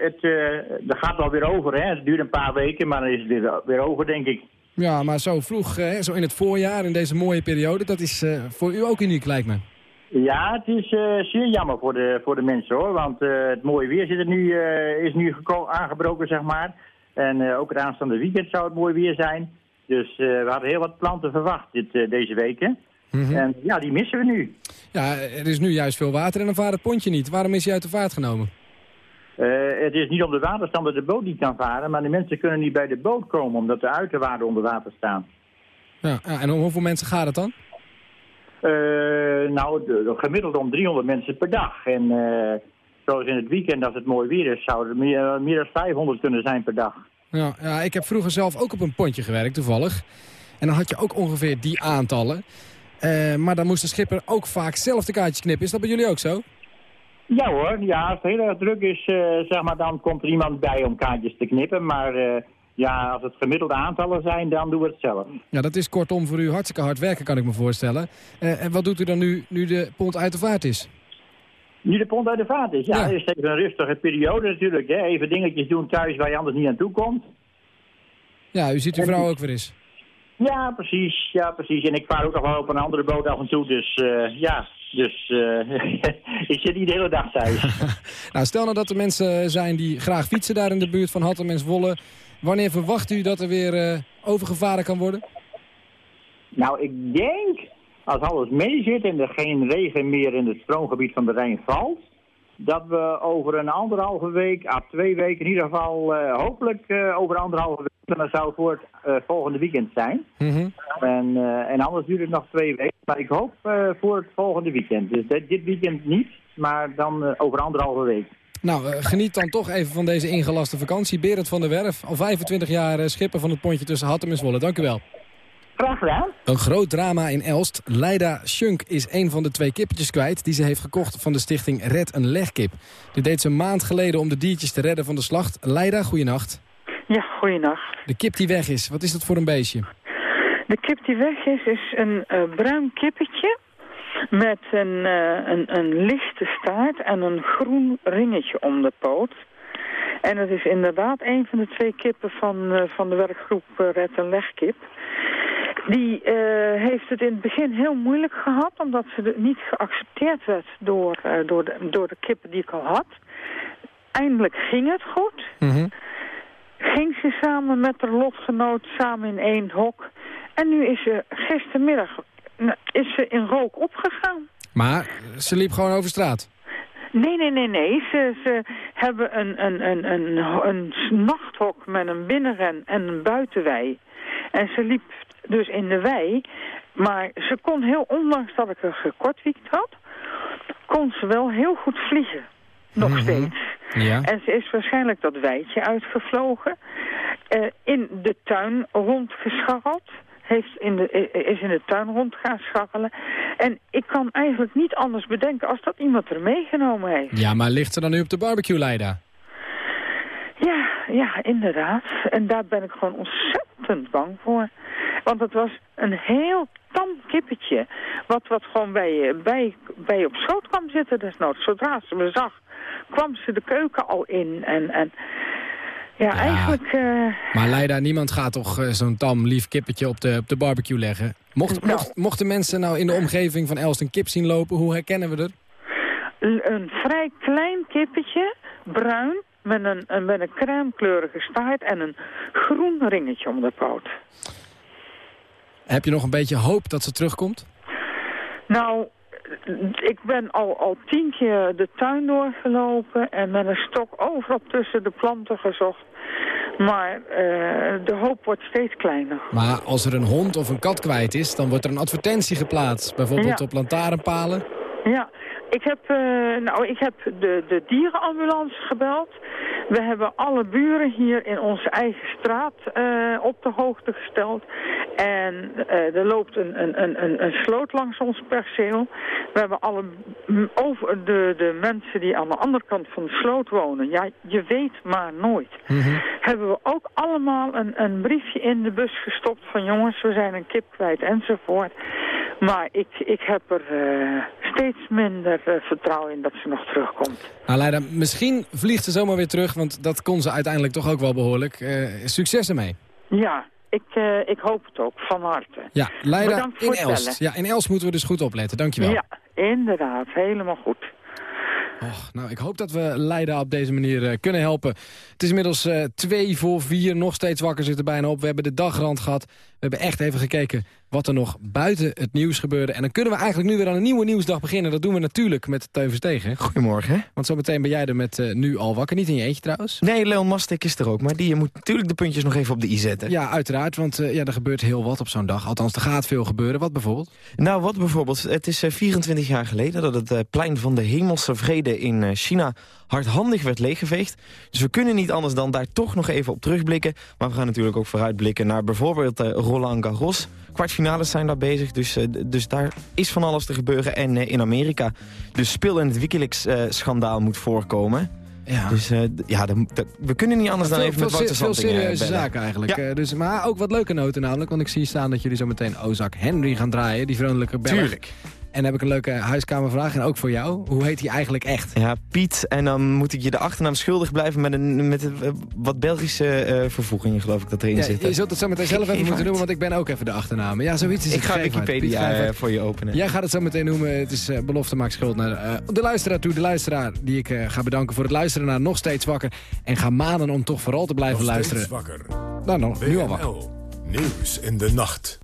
het uh, dat gaat wel weer over. Hè. Het duurt een paar weken, maar dan is het weer, weer over, denk ik. Ja, maar zo vroeg, hè, zo in het voorjaar, in deze mooie periode, dat is uh, voor u ook uniek, lijkt me. Ja, het is zeer jammer voor de, voor de mensen, hoor. Want het mooie weer zit er nu, is nu aangebroken, zeg maar. En ook het aanstaande weekend zou het mooi weer zijn. Dus we hadden heel wat planten verwacht dit, deze weken. Mhm. Mm -hmm. En ja, die missen we nu. Ja, er is nu juist veel water en dan vaart het pontje niet. Waarom is hij uit de vaart genomen? Uh, het is niet om de waterstand dat de boot niet kan varen, maar de mensen kunnen niet bij de boot komen omdat de uiterwaarden onder water staan. Ja, en om hoeveel mensen gaat het dan? Uh, nou, de, de, gemiddeld om 300 mensen per dag. En uh, zoals in het weekend, als het mooi weer is, zouden er meer, meer dan 500 kunnen zijn per dag. Ja, ja, ik heb vroeger zelf ook op een pontje gewerkt, toevallig. En dan had je ook ongeveer die aantallen. Eh, maar dan moest de schipper ook vaak zelf de kaartjes knippen. Is dat bij jullie ook zo? Ja hoor, ja, als het heel erg druk is, eh, zeg maar, dan komt er iemand bij om kaartjes te knippen. Maar eh, ja, als het gemiddelde aantallen zijn, dan doen we het zelf. Ja, dat is kortom voor u hartstikke hard werken, kan ik me voorstellen. En wat doet u dan nu, nu de pont uit de vaart is? Nu de pont uit de vaart is. Ja, Ja. het is even een rustige periode natuurlijk. Hè. Even dingetjes doen thuis waar je anders niet aan toe komt. Ja, u ziet uw vrouw ook weer eens. Ja, precies. Ja, precies. En ik vaar ook nog wel op een andere boot af en toe. Dus eh, ja, dus eh, *laughs* ik zit niet de hele dag thuis. *laughs* Nou, stel nou dat er mensen zijn die graag fietsen daar in de buurt van Hattem en Zwolle. Wanneer verwacht u dat er weer eh, overgevaren kan worden? Nou, ik denk, als alles mee zit en er geen regen meer in het stroomgebied van de Rijn valt, dat we over een anderhalve week, à twee weken in ieder geval, hopelijk over anderhalve week, dan zou het voor het eh, volgende weekend zijn. Mhm. En, eh, en anders duurt het nog twee weken, maar ik hoop eh, voor het volgende weekend. Dus dit, dit weekend niet, maar dan over anderhalve week. Nou, geniet dan toch even van deze ingelaste vakantie. Berend van der Werf, al 25 jaar schipper van het pontje tussen Hattem en Zwolle. Dank u wel. Graag gedaan. Een groot drama in Elst. Leida Schunk is een van de twee kippetjes kwijt... die ze heeft gekocht van de stichting Red een Legkip. Dit deed ze een maand geleden om de diertjes te redden van de slacht. Leida, goeienacht. Ja, goeienacht. De kip die weg is, wat is dat voor een beestje? De kip die weg is, is een eh, bruin kippetje met een, eh, een, een lichte staart en een groen ringetje om de poot. En het is inderdaad een van de twee kippen van, eh, van de werkgroep Red en Legkip. Die heeft het in het begin heel moeilijk gehad, omdat ze niet geaccepteerd werd door, door, de, door de kippen die ik al had. Eindelijk ging het goed. Ging ze samen met haar lotgenoot samen in één hok. En nu is ze gistermiddag nou, is ze in rook opgegaan. Maar ze liep gewoon over straat. Nee, nee, nee, nee. Ze, ze hebben een, een, een, een, een nachthok met een binnenren en een buitenwei. En ze liep dus in de wei. Maar ze kon heel, ondanks dat ik er gekortwiekt had, kon ze wel heel goed vliegen. Nog steeds. Ja. En ze is waarschijnlijk dat weitje uitgevlogen. eh, in de tuin rondgescharreld. Heeft in de, is in de tuin rond gaan scharrelen. En ik kan eigenlijk niet anders bedenken als dat iemand er meegenomen heeft. Ja, maar ligt ze dan nu op de barbecue, Leida? Ja, ja, inderdaad. En daar ben ik gewoon ontzettend bang voor. Want het was een heel tam kippetje. Wat, wat gewoon bij, je- bij, bij je op schoot kwam zitten desnoods. Zodra ze me zag, kwam ze de keuken al in. En, en ja, eigenlijk... eh, Maar Leida, niemand gaat toch eh, zo'n tam lief kippetje op de, op de barbecue leggen? Mocht, mocht, mochten mensen nou in de omgeving van Elst een kip zien lopen, hoe herkennen we er? een, vrij klein kippetje, bruin, met een, een, met een crèmekleurige staart en een groen ringetje om de poot. Heb je nog een beetje hoop dat ze terugkomt? Nou, ik ben al, al tien keer de tuin doorgelopen en met een stok overal tussen de planten gezocht. Maar eh, de hoop wordt steeds kleiner. Maar als er een hond of een kat kwijt is, dan wordt er een advertentie geplaatst. Bijvoorbeeld Ja. op lantaarnpalen. Ja, ik heb, eh, nou, ik heb de, de dierenambulance gebeld. We hebben alle buren hier in onze eigen straat eh, op de hoogte gesteld. En eh, er loopt een, een, een, een, een sloot langs ons perceel. We hebben alle over de, de mensen die aan de andere kant van de sloot wonen. Ja, je weet maar nooit. Hebben we ook allemaal een, een briefje in de bus gestopt van jongens, we zijn een kip kwijt enzovoort. Maar ik, ik heb er eh, steeds minder eh, vertrouwen in dat ze nog terugkomt. Nou Leida, misschien vliegt ze zomaar weer terug, want dat kon ze uiteindelijk toch ook wel behoorlijk. Eh, succes ermee. Ja, ik, ik hoop het ook, van harte. Ja, Leida in Elst. Ja, in Elst moeten we dus goed opletten. Dankjewel. Ja, inderdaad, helemaal goed. Och, nou, ik hoop dat we Leida op deze manier kunnen helpen. Het is inmiddels twee voor vier, nog steeds wakker zit er bijna op. We hebben de dagrand gehad. We hebben echt even gekeken wat er nog buiten het nieuws gebeurde. En dan kunnen we eigenlijk nu weer aan een nieuwe nieuwsdag beginnen. Dat doen we natuurlijk met Teun Verstegen. Goedemorgen. Want zometeen ben jij er met eh, Nu al wakker. Niet in je eentje trouwens. Nee, Leon Mastek is er ook, maar die moet natuurlijk de puntjes nog even op de i zetten. Ja, uiteraard, want eh, ja, er gebeurt heel wat op zo'n dag. Althans, er gaat veel gebeuren. Wat bijvoorbeeld? Nou, wat bijvoorbeeld, het is eh, 24 jaar geleden dat het eh, plein van de hemelse vrede in eh, China hardhandig werd leeggeveegd. Dus we kunnen niet anders dan daar toch nog even op terugblikken. Maar we gaan natuurlijk ook vooruitblikken naar bijvoorbeeld uh, Roland Garros. Kwartfinales zijn daar bezig, dus, uh, dus daar is van alles te gebeuren. En uh, in Amerika, dus speel in het Wikileaks-schandaal moet voorkomen... Ja. Dus uh, ja, de, de, we kunnen niet anders dan even met Wouter Veel serieuze zaken eigenlijk. Ja. Uh, dus, maar ook wat leuke noten namelijk. Want ik zie staan dat jullie zo meteen Ozak Henry gaan draaien. Die vriendelijke Belg. Tuurlijk. En dan heb ik een leuke huiskamervraag. En ook voor jou. Hoe heet hij eigenlijk echt? Ja, Piet. En dan moet ik je de achternaam schuldig blijven met, een, met een, wat Belgische uh, vervoegingen, geloof ik, dat erin ja, zit. Je zult het zo meteen zelf even moeten doen, want ik ben ook even de achternaam. Ja, zoiets is Ik ga Wikipedia voor je openen. Jij gaat het zo meteen noemen. Het is uh, belofte maakt schuld naar uh, de luisteraar toe. De luisteraar die ik ga bedanken voor het luisteren naar Nog Steeds Wakker. En ga manen om toch vooral te blijven Nog luisteren. wakker. Nou, nog, nu al wakker. Nieuws in de nacht.